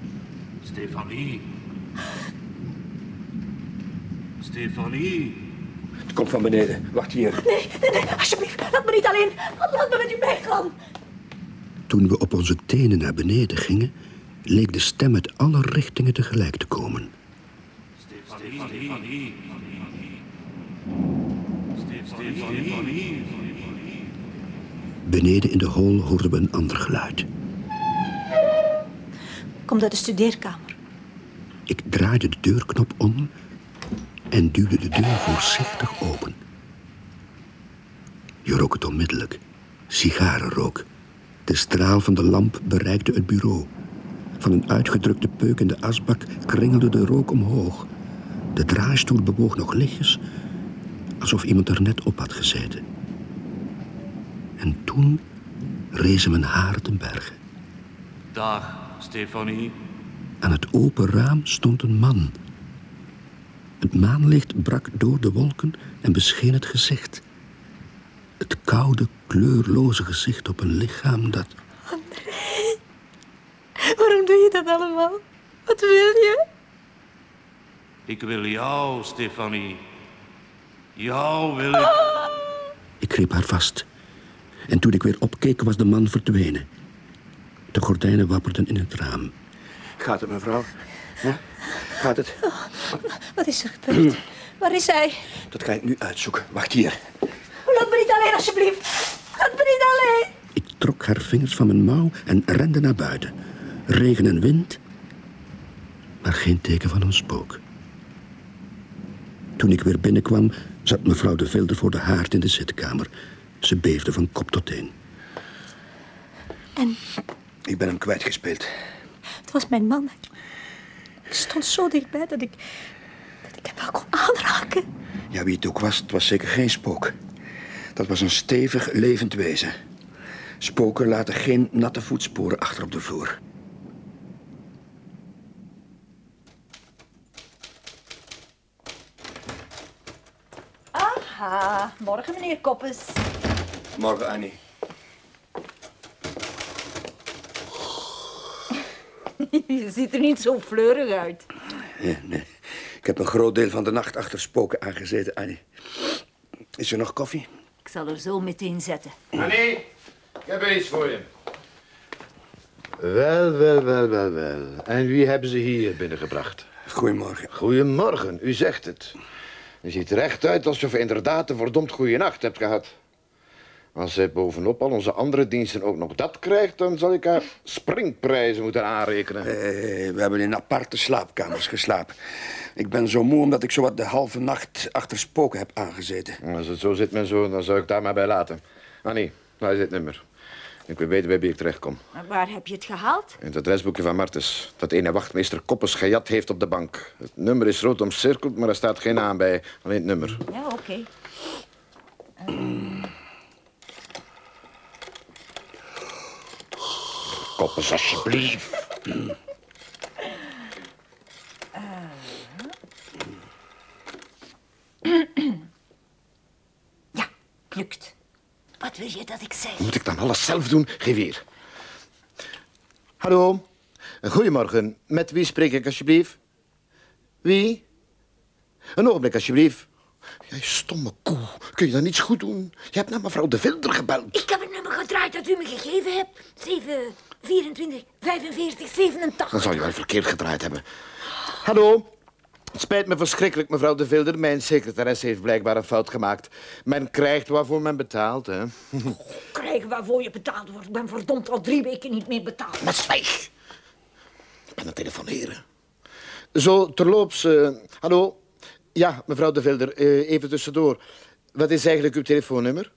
Stefanie. Stefanie. Het komt van beneden. Wacht hier. Nee, nee, nee, alsjeblieft, laat me niet alleen. Laat me met u meegaan. Toen we op onze tenen naar beneden gingen, leek de stem uit alle richtingen tegelijk te komen. Stefanie. Stefanie. Beneden in de hol hoorden we een ander geluid. Komt uit de studeerkamer. Ik draaide de deurknop om en duwde de deur voorzichtig open. Je rook het onmiddellijk. Sigarenrook. De straal van de lamp bereikte het bureau. Van een uitgedrukte peuk in de asbak kringelde de rook omhoog. De draaistoel bewoog nog lichtjes, alsof iemand er net op had gezeten. En toen rezen mijn haren ten berge. Dag, Stefanie. Aan het open raam stond een man. Het maanlicht brak door de wolken en bescheen het gezicht. Het koude, kleurloze gezicht op een lichaam dat... André, waarom doe je dat allemaal? Wat wil je? Ik wil jou, Stefanie. Jou wil ik. Ik greep haar vast. En toen ik weer opkeek, was de man verdwenen. De gordijnen wapperden in het raam. Gaat het, mevrouw? Ja? Gaat het? Wat is er gebeurd? Waar is hij? Dat ga ik nu uitzoeken. Wacht hier. Laat me niet alleen, alsjeblieft. Laat me niet alleen. Ik trok haar vingers van mijn mouw en rende naar buiten. Regen en wind, maar geen teken van een spook. Toen ik weer binnenkwam, zat mevrouw de Vilder voor de haard in de zitkamer. Ze beefde van kop tot teen. En Ik ben hem kwijtgespeeld. het was mijn man. Hij stond zo dichtbij dat ik, dat ik hem wel kon aanraken. Ja, wie het ook was, het was zeker geen spook. Dat was een stevig, levend wezen. Spoken laten geen natte voetsporen achter op de vloer. Aha, morgen meneer Koppes. Morgen, Annie. Je ziet er niet zo fleurig uit. Nee, nee. Ik heb een groot deel van de nacht achter spoken aangezeten, Annie. Is er nog koffie? Ik zal er zo meteen zetten. Annie, ik heb er iets voor je. Wel, wel, wel, wel, wel. En wie hebben ze hier binnengebracht? Goedemorgen. Goedemorgen, u zegt het. U ziet er echt uit alsof u inderdaad een verdomd goede nacht hebt gehad. Als zij bovenop al onze andere diensten ook nog dat krijgt... dan zal ik haar springprijzen moeten aanrekenen. Eh, we hebben in aparte slaapkamers geslapen. Ik ben zo moe omdat ik zowat de halve nacht achter spoken heb aangezeten. Als het zo zit, mijn zoon, dan zou ik daar maar bij laten. Annie, waar is dit nummer? Ik wil weten bij wie ik terechtkom. Maar waar heb je het gehaald? In het adresboekje van Martens. Dat ene wachtmeester Koppes gejat heeft op de bank. Het nummer is rood omcirkeld, maar er staat geen naam bij. Alleen het nummer. Ja, oké. Koppes, alsjeblieft. Ja, lukt. Wat wil je dat ik zeg? Moet ik dan alles zelf doen? Geef hier. Hallo. Goedemorgen. Met wie spreek ik alsjeblieft? Wie? Een ogenblik alsjeblieft. Jij stomme koe. Kun je dan niets goed doen? Je hebt naar mevrouw de Vilder gebeld. Ik heb het nummer gedraaid dat u me gegeven hebt. 7, 24, 45, 87. Dan zou je wel verkeerd gedraaid hebben. Hallo. Het spijt me verschrikkelijk, mevrouw de Vilder. Mijn secretaresse heeft blijkbaar een fout gemaakt. Men krijgt waarvoor men betaalt, hè. Krijgen waarvoor je betaald wordt. Ik ben verdomd al drie weken niet meer betaald. Maar zwijg. Ik ben aan het telefoneren. Zo, terloops... eh, hallo? Ja, mevrouw de Vilder, eh, even tussendoor. Wat is eigenlijk uw telefoonnummer?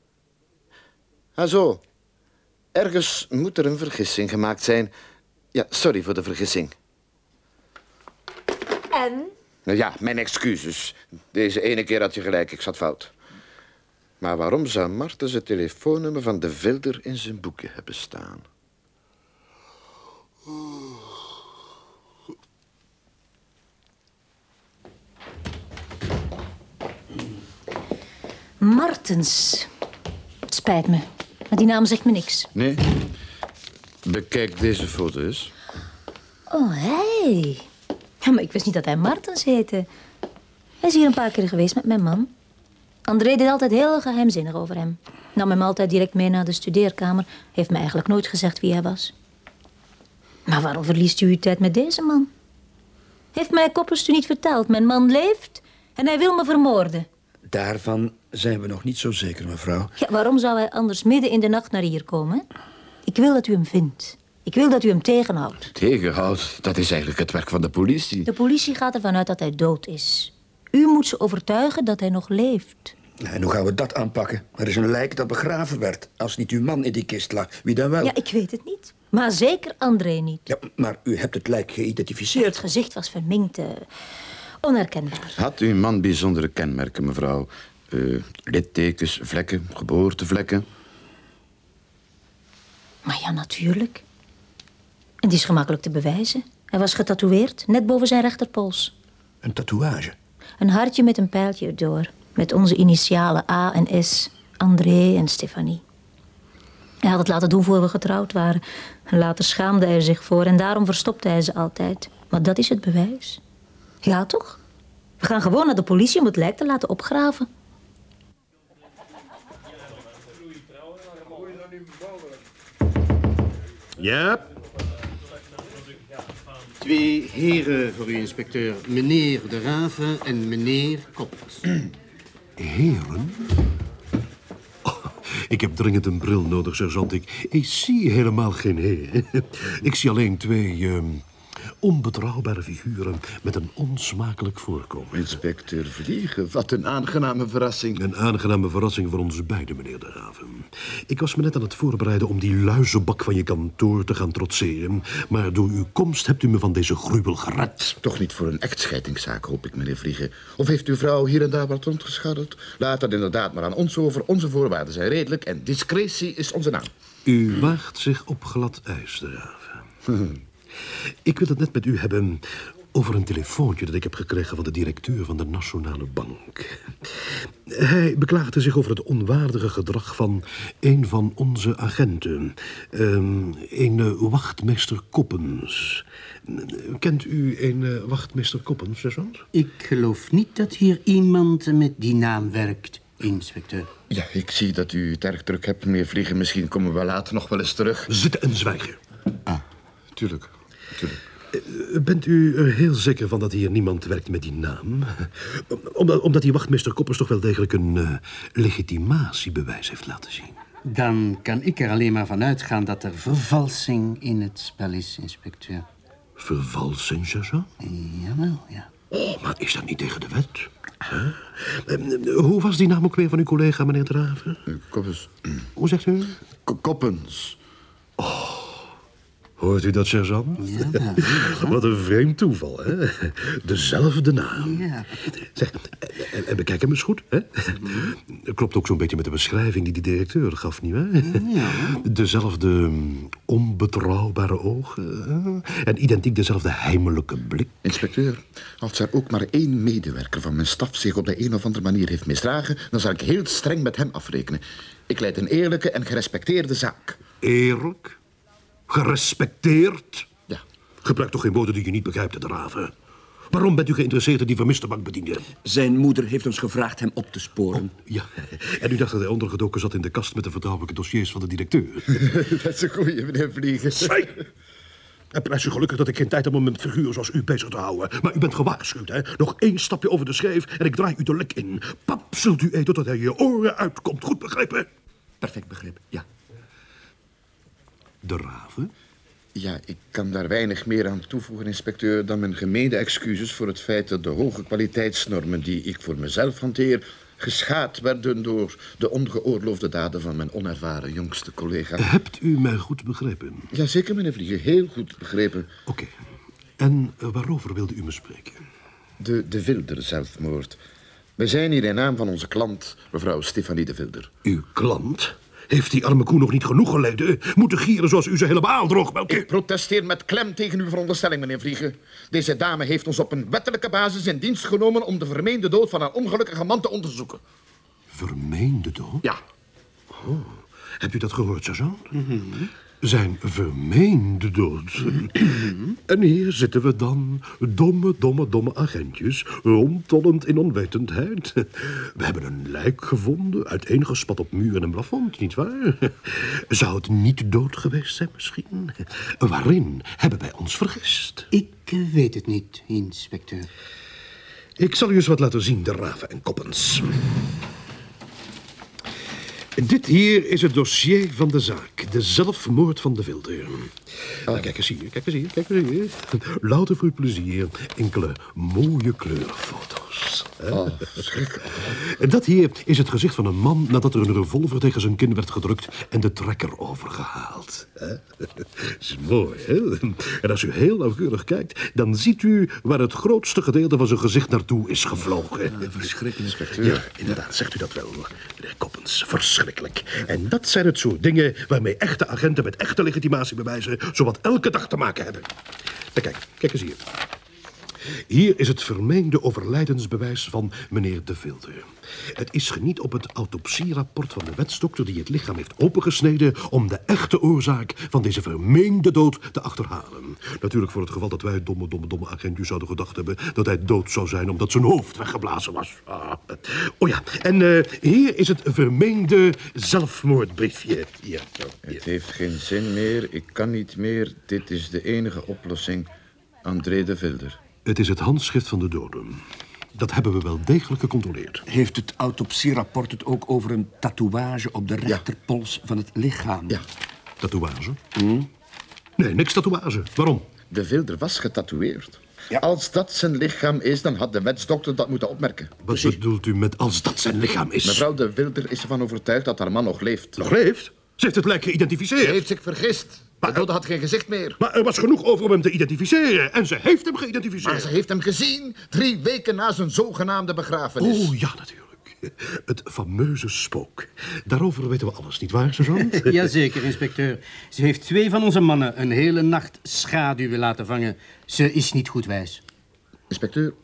Ah, zo. Ergens moet er een vergissing gemaakt zijn. Ja, sorry voor de vergissing. En? Nou ja, mijn excuses. Deze ene keer had je gelijk, ik zat fout. Maar waarom zou Martens het telefoonnummer van de Vilder in zijn boekje hebben staan? Martens. Het spijt me, maar die naam zegt me niks. Nee? Bekijk deze foto eens. Oh, hé. Ja, maar ik wist niet dat hij Martens heette. Hij is hier een paar keer geweest met mijn man. André deed altijd heel geheimzinnig over hem. Nam hem altijd direct mee naar de studeerkamer. Heeft me eigenlijk nooit gezegd wie hij was. Maar waarom verliest u uw tijd met deze man? Heeft mij Koppers u niet verteld? Mijn man leeft en hij wil me vermoorden. Daarvan zijn we nog niet zo zeker, mevrouw. Ja, waarom zou hij anders midden in de nacht naar hier komen? Ik wil dat u hem vindt. Ik wil dat u hem tegenhoudt. Tegenhoud, dat is eigenlijk het werk van de politie. De politie gaat ervan uit dat hij dood is. U moet ze overtuigen dat hij nog leeft. En hoe gaan we dat aanpakken? Er is een lijk dat begraven werd. Als niet uw man in die kist lag, wie dan wel? Ja, ik weet het niet. Maar zeker André niet. Ja, maar u hebt het lijk geïdentificeerd. Het gezicht was verminkt, onherkenbaar. Had uw man bijzondere kenmerken, mevrouw? Eh, littekens, vlekken, geboortevlekken? Maar ja, natuurlijk. En die is gemakkelijk te bewijzen. Hij was getatoeëerd, net boven zijn rechterpols. Een tatoeage? Een hartje met een pijltje erdoor. Met onze initialen A en S. André en Stefanie. Hij had het laten doen voor we getrouwd waren. En later schaamde hij zich voor en daarom verstopte hij ze altijd. Maar dat is het bewijs. Ja, toch? We gaan gewoon naar de politie om het lijk te laten opgraven. Ja? Twee heren voor u, inspecteur. Meneer De Raven en meneer Koppers. Heren? Oh, ik heb dringend een bril nodig, sergeant. Ik, ik zie helemaal geen heren. Ik zie alleen twee ehm, onbetrouwbare figuren met een onsmakelijk voorkomen. Inspecteur Vliegen, wat een aangename verrassing. Een aangename verrassing voor ons beiden, meneer De Raven. Ik was me net aan het voorbereiden om die luizenbak van je kantoor te gaan trotseren. Maar door uw komst hebt u me van deze gruwel gered. Toch niet voor een echtscheidingszaak, hoop ik, meneer Vliegen. Of heeft uw vrouw hier en daar wat rondgeschaduwd? Laat dat inderdaad maar aan ons over. Onze voorwaarden zijn redelijk en discretie is onze naam. U waagt zich op glad ijs, De Raven. Ik wil het net met u hebben over een telefoontje dat ik heb gekregen van de directeur van de Nationale Bank. Hij beklaagde zich over het onwaardige gedrag van een van onze agenten. Ehm, een eh, wachtmeester Koppens. Kent u een eh, wachtmeester Koppens, sergeant? Ik geloof niet dat hier iemand met die naam werkt, inspecteur. Ja, ik zie dat u het erg druk hebt, meneer Vliegen. Misschien komen we later nog wel eens terug. Zitten en zwijgen. Ah, Tuurlijk, tuurlijk. Eh, Bent u er heel zeker van dat hier niemand werkt met die naam? Omdat, omdat die wachtmeester Koppers toch wel degelijk een eh, legitimatiebewijs heeft laten zien. Dan kan ik er alleen maar van uitgaan dat er vervalsing in het spel is, inspecteur. Vervalsing, sergeant? Jawel, ja. Oh, maar is dat niet tegen de wet? Huh? Eh, Hoe was die naam ook weer van uw collega, meneer Draven? Koppens. Hoe zegt u? Koppens. Hoort u dat, sergeant? Ja, Wat een vreemd toeval, hè? Dezelfde naam. Ja. Zeg, en, en bekijk hem eens goed, hè? Klopt ook zo'n beetje met de beschrijving die die directeur gaf, nietwaar? Dezelfde mm, onbetrouwbare ogen. En identiek dezelfde heimelijke blik. Inspecteur, als er ook maar één medewerker van mijn staf zich op de een of andere manier heeft misdragen, dan zal ik heel streng met hem afrekenen. Ik leid een eerlijke en gerespecteerde zaak. Eerlijk? Gerespecteerd? Ja. Gebruik toch geen woorden die je niet begrijpt, de Raven. Waarom bent u geïnteresseerd in die vermiste bankbediende? Zijn moeder heeft ons gevraagd hem op te sporen. Ja, en u dacht dat hij ondergedoken zat in de kast met de vertrouwelijke dossiers van de directeur. Dat is een goeie, meneer Vliegen. Zwijg! En prijs u gelukkig dat ik geen tijd heb om met figuren zoals u bezig te houden. Maar u bent gewaarschuwd, hè? Nog één stapje over de schreef en ik draai u de lek in. Pap, zult u eten totdat hij je oren uitkomt. Goed begrepen? Perfect begrepen, ja. De raven? Ja, ik kan daar weinig meer aan toevoegen, inspecteur, dan mijn gemeende excuses voor het feit dat de hoge kwaliteitsnormen die ik voor mezelf hanteer, geschaad werden door de ongeoorloofde daden van mijn onervaren jongste collega. Hebt u mij goed begrepen? Jazeker, meneer Vliegen, heel goed begrepen. Oké. En eh, waarover wilde u me spreken? De, de Vilder zelfmoord. We zijn hier in naam van onze klant, mevrouw Stefanie de Vilder. Uw klant? Heeft die arme koe nog niet genoeg geleden? Moeten gieren zoals u ze helemaal droogmelk Ik protesteer met klem tegen uw veronderstelling, meneer Vliegen. Deze dame heeft ons op een wettelijke basis in dienst genomen... om de vermeende dood van een ongelukkige man te onderzoeken. Vermeende dood? Ja. Oh, hebt u dat gehoord, sergeant? Zijn vermeende dood. en hier zitten we dan, domme, domme, domme agentjes, rondtollend in onwetendheid. We hebben een lijk gevonden, uiteengespat op muren en plafond, nietwaar? Zou het niet dood geweest zijn misschien? Waarin hebben wij ons vergist? Ik weet het niet, inspecteur. Ik zal u eens wat laten zien, de raven en koppens. Dit hier is het dossier van de zaak. De zelfmoord van de Vilder. Ah, kijk eens hier, kijk eens hier, kijk eens hier. Louter voor uw plezier. Enkele mooie kleurenfoto's. En dat hier is het gezicht van een man nadat er een revolver tegen zijn kin werd gedrukt en de trekker overgehaald. hè? is mooi, hè? En als u heel nauwkeurig kijkt, dan ziet u waar het grootste gedeelte van zijn gezicht naartoe is gevlogen. Verschrikkelijk, inspecteur. Ja, inderdaad, zegt u dat wel, meneer Koppens. Verschrikkelijk. En dat zijn het soort dingen waarmee echte agenten met echte legitimatiebewijzen zowat elke dag te maken hebben. Kijk, kijk eens hier. Hier is het vermeende overlijdensbewijs van meneer De Vilder. Het is geniet op het autopsierapport van de wetsdokter die het lichaam heeft opengesneden om de echte oorzaak van deze vermeende dood te achterhalen. Natuurlijk voor het geval dat wij, domme, domme, domme agentjes, zouden gedacht hebben dat hij dood zou zijn omdat zijn hoofd weggeblazen was. Ah. Oh ja, en eh, hier is het vermeende zelfmoordbriefje. Het heeft geen zin meer, ik kan niet meer. Dit is de enige oplossing. André de Vilder. Het is het handschrift van de doden. Dat hebben we wel degelijk gecontroleerd. Heeft het autopsierapport het ook over een tatoeage op de rechterpols van het lichaam? Ja. Tatoeage? Nee, niks tatoeage. Waarom? De Vilder was getatoeëerd. Als dat zijn lichaam is, dan had de wetsdokter dat moeten opmerken. Wat bedoelt u met als dat zijn lichaam is? Mevrouw de Wilder is ervan overtuigd dat haar man nog leeft. Nog leeft? Ze heeft het lijk Ze geïdentificeerd. heeft zich vergist. De dode had geen gezicht meer. Maar er was genoeg over om hem te identificeren. En ze heeft hem geïdentificeerd. Maar ze heeft hem gezien drie weken na zijn zogenaamde begrafenis. Oh, ja, natuurlijk. Het fameuze spook. Daarover weten we alles, nietwaar, sergeant? Jazeker, inspecteur. Ze heeft twee van onze mannen een hele nacht schaduwen laten vangen. Ze is niet goed wijs. Inspecteur,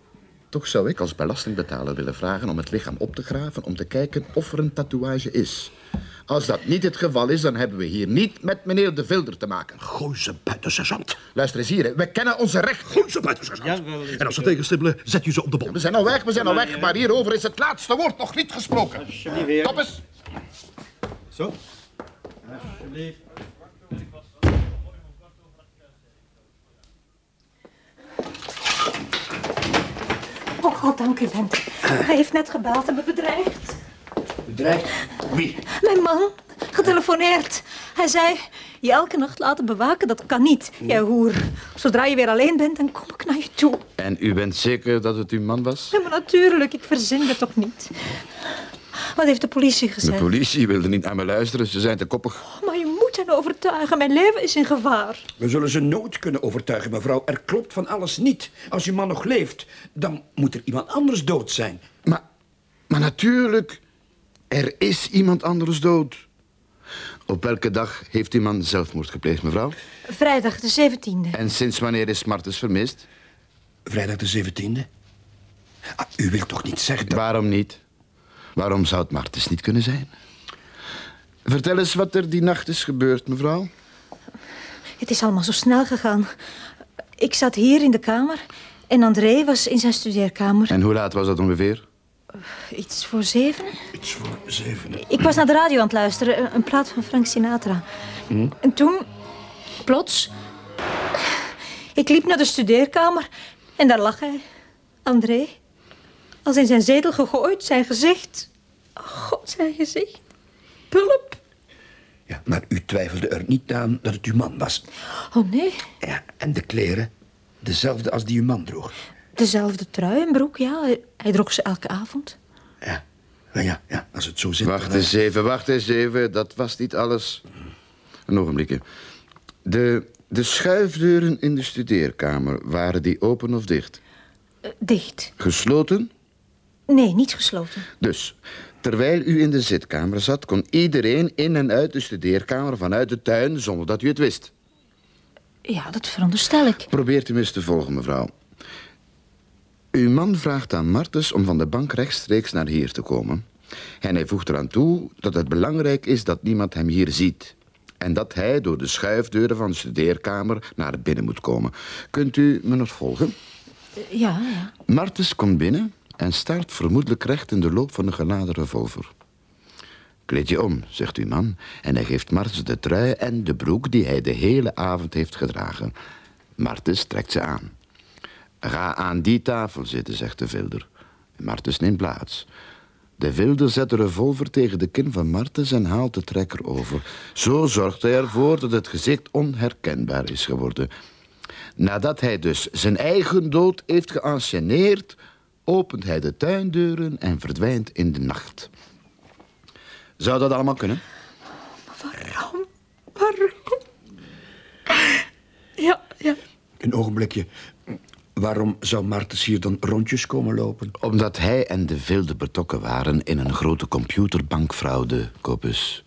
toch zou ik als belastingbetaler willen vragen om het lichaam op te graven... om te kijken of er een tatoeage is. Als dat niet het geval is, dan hebben we hier niet met meneer De Vilder te maken. Gooi ze buiten, sergeant. Luister eens hier, we kennen onze recht. Gooi ze buiten, sergeant. En als ze tegenstribbelen, zet u ze op de bom. We zijn al weg, we zijn al weg, maar hierover is het laatste woord nog niet gesproken. Alsjeblieft. Top eens. Zo. Alsjeblieft. Oh, dank u, bent. Hij heeft net gebeld en me bedreigd. Bedreigd? Wie? Mijn man, getelefoneerd. Hij zei, je elke nacht laten bewaken, dat kan niet. Jij hoer. Zodra je weer alleen bent, dan kom ik naar je toe. En u bent zeker dat het uw man was? Ja, maar natuurlijk, ik verzin het toch niet. Wat heeft de politie De gezegd? politie wilde niet naar me luisteren, ze zijn te koppig. Oh, maar je moet hen overtuigen, mijn leven is in gevaar. We zullen ze nooit kunnen overtuigen, mevrouw. Er klopt van alles niet. Als uw man nog leeft, dan moet er iemand anders dood zijn. Maar, maar natuurlijk, er is iemand anders dood. Op welke dag heeft uw man zelfmoord gepleegd, mevrouw? Vrijdag de 17e. En sinds wanneer is Martens vermist? Vrijdag de 17e? Ah, u wilt toch niet zeggen dat... Waarom niet? Waarom zou het Martens niet kunnen zijn? Vertel eens wat er die nacht is gebeurd, mevrouw. Het is allemaal zo snel gegaan. Ik zat hier in de kamer en André was in zijn studeerkamer. En hoe laat was dat ongeveer? Iets voor zeven. Iets voor zeven. Ik was naar de radio aan het luisteren, een- plaat van Frank Sinatra. Hm? En toen, plots, ik liep naar de studeerkamer en daar lag hij, André. Als in zijn zetel gegooid, zijn gezicht. Oh, God, zijn gezicht. Pulp. Ja, maar u twijfelde er niet aan dat het uw man was. Oh nee, Ja, en de kleren, dezelfde als die uw man droeg. dezelfde trui en broek, ja. Hij, hij droeg ze elke avond. Ja, ja, ja, als het zo zit... Wacht dan- eens even, wacht eens even. Dat was niet alles. Een ogenblikje. De, de schuifdeuren in de studeerkamer, waren die open of dicht? Eh, dicht. Gesloten? Nee, niet gesloten. Dus, terwijl u in de zitkamer zat... kon iedereen in en uit de studeerkamer vanuit de tuin... zonder dat u het wist. Ja, dat veronderstel ik. Probeert u me eens te volgen, mevrouw. Uw man vraagt aan Martens om van de bank rechtstreeks naar hier te komen. En hij voegt eraan toe dat het belangrijk is dat niemand hem hier ziet. En dat hij door de schuifdeuren van de studeerkamer naar binnen moet komen. Kunt u me nog volgen? Eh, Ja, ja. Martens komt binnen en staart vermoedelijk recht in de loop van een geladen revolver. Kleed je om, zegt uw man, en hij geeft Martens de trui en de broek die hij de hele avond heeft gedragen. Martens trekt ze aan. Ga aan die tafel zitten, zegt de vilder. Martens neemt plaats. De vilder zet de revolver tegen de kin van Martens en haalt de trekker over. Zo zorgt hij ervoor dat het gezicht onherkenbaar is geworden. Nadat hij dus zijn eigen dood heeft geënsceneerd... opent hij de tuindeuren en verdwijnt in de nacht. Zou dat allemaal kunnen? Waarom? Waarom? Ja, ja. Een ogenblikje. Waarom zou Martens hier dan rondjes komen lopen? Omdat hij en de Vilder betrokken waren in een grote computerbankfraude, Copus.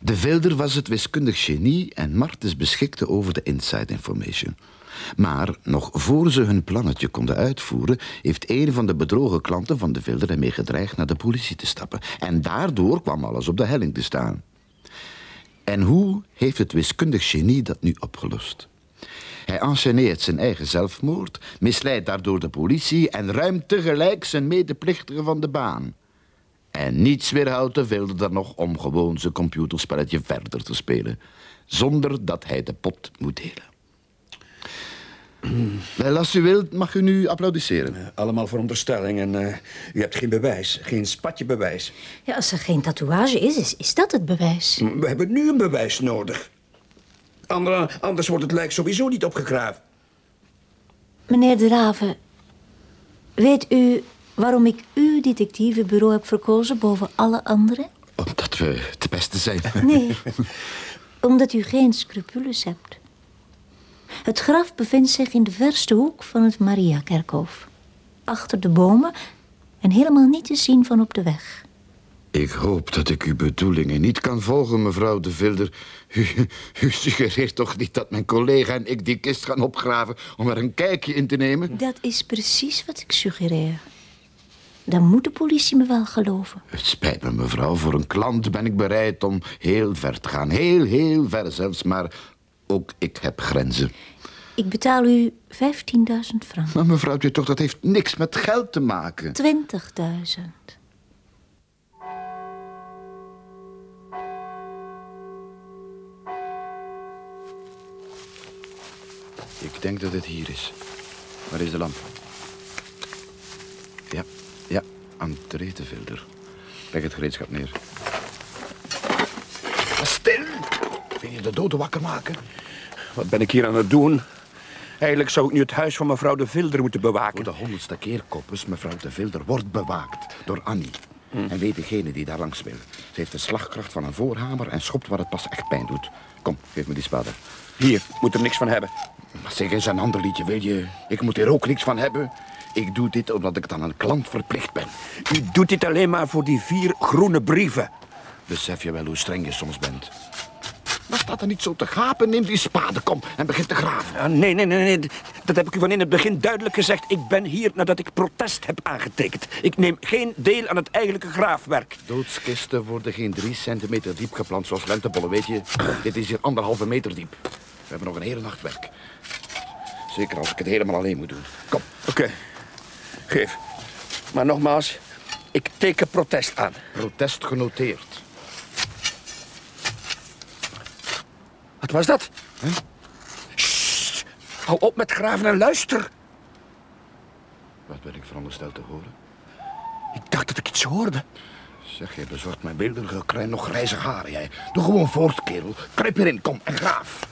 De Vilder was het wiskundig genie en Martens beschikte over de inside information. Maar nog voor ze hun plannetje konden uitvoeren... heeft een van de bedrogen klanten van de Vilder ermee gedreigd naar de politie te stappen. En daardoor kwam alles op de helling te staan. En hoe heeft het wiskundig genie dat nu opgelost? Hij enchaîneert zijn eigen zelfmoord, misleidt daardoor de politie... en ruimt tegelijk zijn medeplichtigen van de baan. En niets weerhoudt de Vilder dan nog om gewoon zijn computerspelletje verder te spelen. Zonder dat hij de pot moet delen. Wel, als u wilt, mag u nu applaudisseren. Allemaal veronderstellingen. eh u hebt geen bewijs, geen spatje bewijs. Ja, als er geen tatoeage is, is, is dat het bewijs. We hebben nu een bewijs nodig. Andere- anders wordt het lijk sowieso niet opgegraven. Meneer De Raven, weet u waarom ik uw detectivebureau heb verkozen boven alle anderen? Omdat we de beste zijn. Nee, omdat u geen scrupules hebt. Het graf bevindt zich in de verste hoek van het Mariakerkhof. Achter de bomen en helemaal niet te zien van op de weg. Ik hoop dat ik uw bedoelingen niet kan volgen, mevrouw de Vilder. U, u suggereert toch niet dat mijn collega en ik die kist gaan opgraven... om er een kijkje in te nemen? Dat is precies wat ik suggereer. Dan moet de politie me wel geloven. Het spijt me, mevrouw. Voor een klant ben ik bereid om heel ver te gaan. Heel, heel ver zelfs. Maar ook ik heb grenzen. Ik betaal u 15.000 frank. Maar mevrouwtje, toch, dat heeft niks met geld te maken. 20.000. Ik denk dat het hier is. Waar is de lamp? Entree te Vilder. Leg het gereedschap neer. Stil! Wil je de doden wakker maken? Wat ben ik hier aan het doen? Eigenlijk zou ik nu het huis van mevrouw de Vilder moeten bewaken. Voor de honderdste keer, Koppes, mevrouw de Vilder wordt bewaakt door Annie. Hm. En weet degene die daar langs wil. Ze heeft de slagkracht van een voorhamer en schopt waar het pas echt pijn doet. Kom, geef me die spade. Hier, moet er niks van hebben. Maar zeg eens een ander liedje, wil je? Ik moet hier ook niks van hebben. Ik doe dit omdat ik het aan een klant verplicht ben. U doet dit alleen maar voor die vier groene brieven. Besef je wel hoe streng je soms bent? Maar staat er niet zo te gapen? Neem die spade, kom, en begin te graven. Ah, nee, nee, nee, nee. Dat heb ik u van in het begin duidelijk gezegd. Ik ben hier nadat ik protest heb aangetekend. Ik neem geen deel aan het eigenlijke graafwerk. Doodskisten worden geen drie centimeter diep geplant zoals lentebollen, weet je. Dit is hier anderhalve meter diep. We hebben nog een hele nacht werk. Zeker als ik het helemaal alleen moet doen. Kom. Oké, geef. Maar nogmaals, ik teken protest aan. Protest genoteerd. Wat was dat? Huh? Sst, hou op met graven en luister. Wat ben ik verondersteld te horen? Ik dacht dat ik iets hoorde. Zeg, je bezorgt mijn beeldige kruin nog grijze haren, jij. Doe gewoon voort, kerel. Kruip erin, kom, en graaf.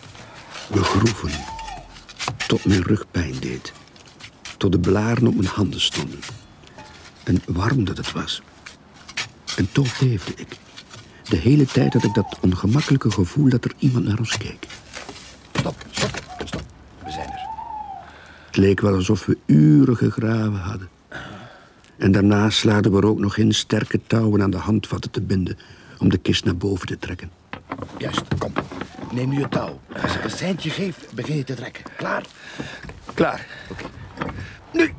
We groeven. Tot mijn rug pijn deed. Tot de blaren op mijn handen stonden. En warm dat het was. En toch beefde ik. De hele tijd had ik dat ongemakkelijke gevoel dat er iemand naar ons keek. Stop, stop, stop. We zijn er. Het leek wel alsof we uren gegraven hadden. En daarna sladen we er ook nog in sterke touwen aan de handvatten te binden... om de kist naar boven te trekken. Juist, kom. Neem nu het touw. Als ik een seintje geef, begin je te trekken. Klaar? Klaar. Oké. Nu.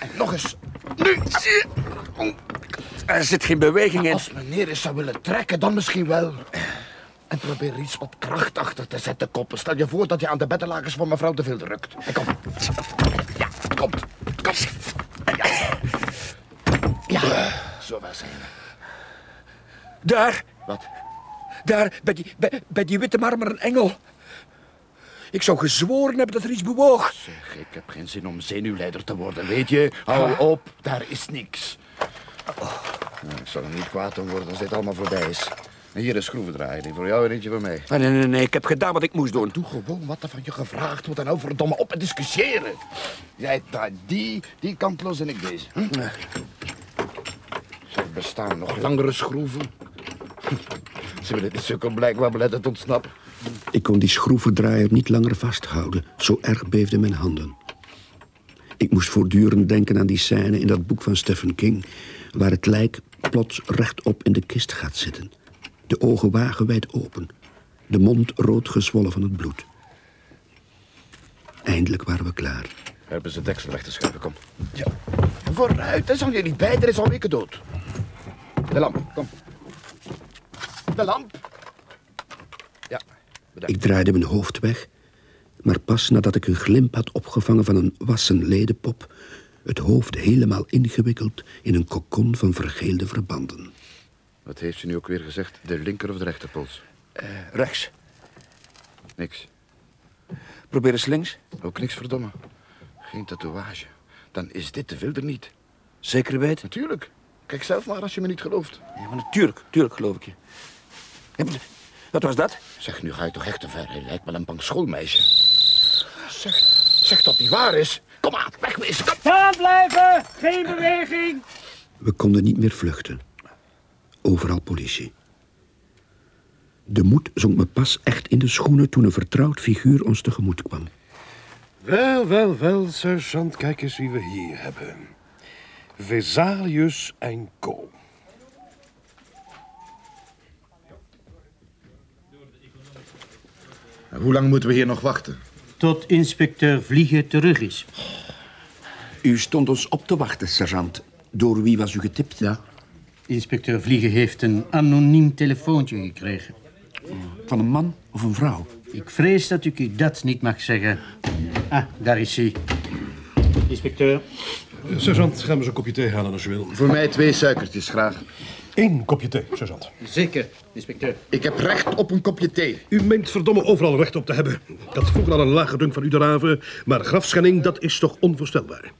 En nog eens. Nu. Er zit geen beweging in. Als meneer eens zou willen trekken, dan misschien wel. En probeer iets op kracht achter te zetten, koppen. Stel je voor dat je aan de beddenlakens van mevrouw de Vilder rukt. En kom. Ja, komt. Kom. Ja. Ja, zo waar zijn. Daar. Wat? Daar, bij die, bij, bij die witte marmeren engel. Ik zou gezworen hebben dat er iets bewoog. Zeg, ik heb geen zin om zenuwleider te worden, weet je? Hou op, daar is niks. Nou, ik zal er niet kwaad om worden als dit allemaal voorbij is. En hier een schroevendraaier, die voor jou en eentje voor mij. Ah, nee, nee, nee, ik heb gedaan wat ik moest doen. Doe gewoon wat er van je gevraagd wordt en nou verdomme op en discussiëren. Jij daar die, die kant los en ik deze. Hm? Bestaan nog langere schroeven. Ze willen dit sukkel blijkbaar beletten ontsnappen. Ik kon die schroevendraaier niet langer vasthouden. Zo erg beefden mijn handen. Ik moest voortdurend denken aan die scène in dat boek van Stephen King... waar het lijk plots rechtop in de kist gaat zitten. De ogen wagenwijd open. De mond rood gezwollen van het bloed. Eindelijk waren we klaar. Hebben ze deksel weg te schuiven, kom. Ja. Vooruit, dan zal je niet bij, er is al weken dood. De lamp, kom. De lamp. Ja, bedankt. Ik draaide mijn hoofd weg, maar pas nadat ik een glimp had opgevangen van een wassen ledenpop, het hoofd helemaal ingewikkeld in een kokon van vergeelde verbanden. Wat heeft ze nu ook weer gezegd? De linker of de rechterpols? Uh, rechts. Niks. Probeer eens links. Ook niks, verdomme. Geen tatoeage. Dan is dit de Vilder niet. Zeker weten? Natuurlijk. Kijk zelf maar als je me niet gelooft. Ja, maar natuurlijk, natuurlijk geloof ik je. Wat was dat? Zeg, nu ga je toch echt te ver. Hij lijkt wel een bang schoolmeisje. Zeg, zeg dat niet waar is. Kom aan, wegwezen. Kom. Staan blijven! Geen beweging! We konden niet meer vluchten. Overal politie. De moed zonk me pas echt in de schoenen toen een vertrouwd figuur ons tegemoet kwam. Wel, wel, wel, sergeant, kijk eens wie we hier hebben. Vesalius en Co. Hoe lang moeten we hier nog wachten? Tot inspecteur Vliegen terug is. U stond ons op te wachten, sergeant. Door wie was u getipt? Ja. Inspecteur Vliegen heeft een anoniem telefoontje gekregen. Van een man of een vrouw? Ik vrees dat ik u dat niet mag zeggen. Ah, daar is hij. Inspecteur. Sergeant, ga maar eens een kopje thee halen als je wil. Voor mij twee suikertjes, graag. Eén kopje thee, sergeant. Zeker, inspecteur. Ik heb recht op een kopje thee. U meent verdomme overal recht op te hebben. Ik had vroeger al een lage dunk van u te raven, maar grafschenning, dat is toch onvoorstelbaar.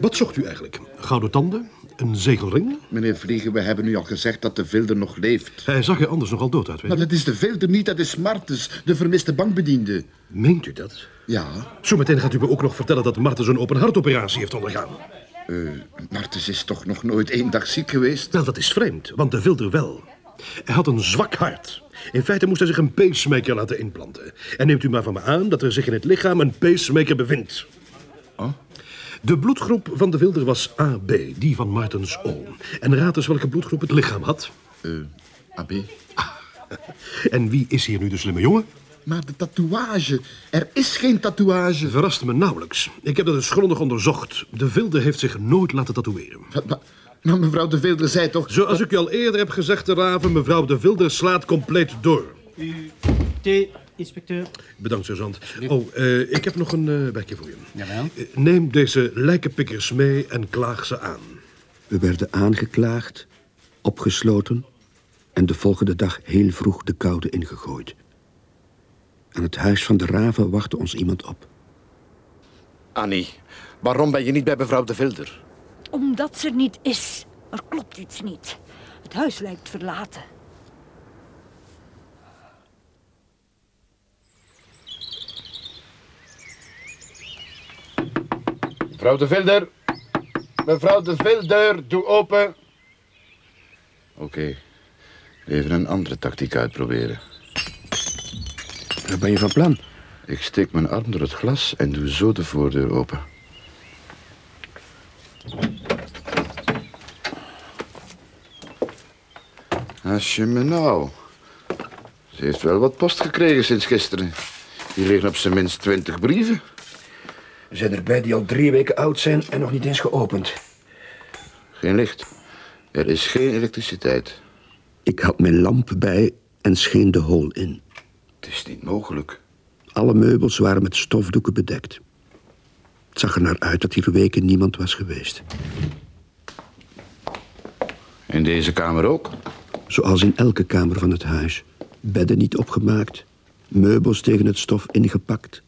Wat zocht u eigenlijk? Gouden tanden? Een zegelring? Meneer Vliegen, we hebben u al gezegd dat de Vilder nog leeft. Hij zag er anders nogal dood uit, weet Maar dat is de Vilder niet, dat is Martens, de vermiste bankbediende. Meent u dat? Ja. Zometeen gaat u me ook nog vertellen dat Martens een open hartoperatie heeft ondergaan. Eh, Martens is toch nog nooit één dag ziek geweest? Wel, dat is vreemd, want de Vilder wel. Hij had een zwak hart. In feite moest hij zich een pacemaker laten inplanten. En neemt u maar van me aan dat er zich in het lichaam een pacemaker bevindt. Oh? De bloedgroep van de Vilder was AB, die van Martens oom. En raad eens welke bloedgroep het lichaam had. Eh, AB. En wie is hier nu de slimme jongen? Maar de tatoeage, er is geen tatoeage. Verrast me nauwelijks. Ik heb dat eens grondig onderzocht. De Vilder heeft zich nooit laten tatoeëren. Nou, mevrouw de Vilder zei toch... Zoals ik u al eerder heb gezegd, de Raven, mevrouw de Vilder slaat compleet door. U thee, inspecteur. Bedankt, sergeant. Oh, eh, ik heb nog een eh, werkje voor je. Jawel. Eh, neem deze lijkenpikkers mee en klaag ze aan. We werden aangeklaagd, opgesloten en de volgende dag heel vroeg de koude ingegooid. Aan het huis van de Raven wachtte ons iemand op. Annie, waarom ben je niet bij mevrouw de Vilder? Omdat ze er niet is. Er klopt iets niet. Het huis lijkt verlaten. Mevrouw de Vilder. Mevrouw de Vilder, doe open. Oké. Even een andere tactiek uitproberen. Wat ben je van plan? Ik steek mijn arm door het glas en doe zo de voordeur open. Als je me nou... Ze heeft wel wat post gekregen sinds gisteren. Hier liggen op zijn minst twintig brieven. Er zijn erbij die al drie weken oud zijn en nog niet eens geopend. Geen licht. Er is geen elektriciteit. Ik had mijn lamp bij en scheen de hol in. Het is niet mogelijk. Alle meubels waren met stofdoeken bedekt. Het zag er naar uit dat hier weken niemand was geweest. In deze kamer ook? Zoals in elke kamer van het huis. Bedden niet opgemaakt, meubels tegen het stof ingepakt.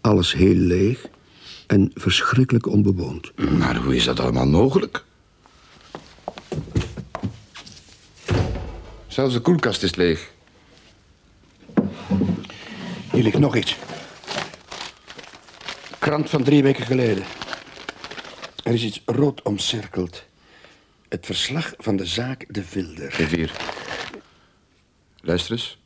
Alles heel leeg en verschrikkelijk onbewoond. Maar hoe is dat allemaal mogelijk? Zelfs de koelkast is leeg. Hier ligt nog iets. Krant van drie weken geleden. Er is iets rood omcirkeld. Het verslag van de zaak De Vilder. Hier. Luister eens.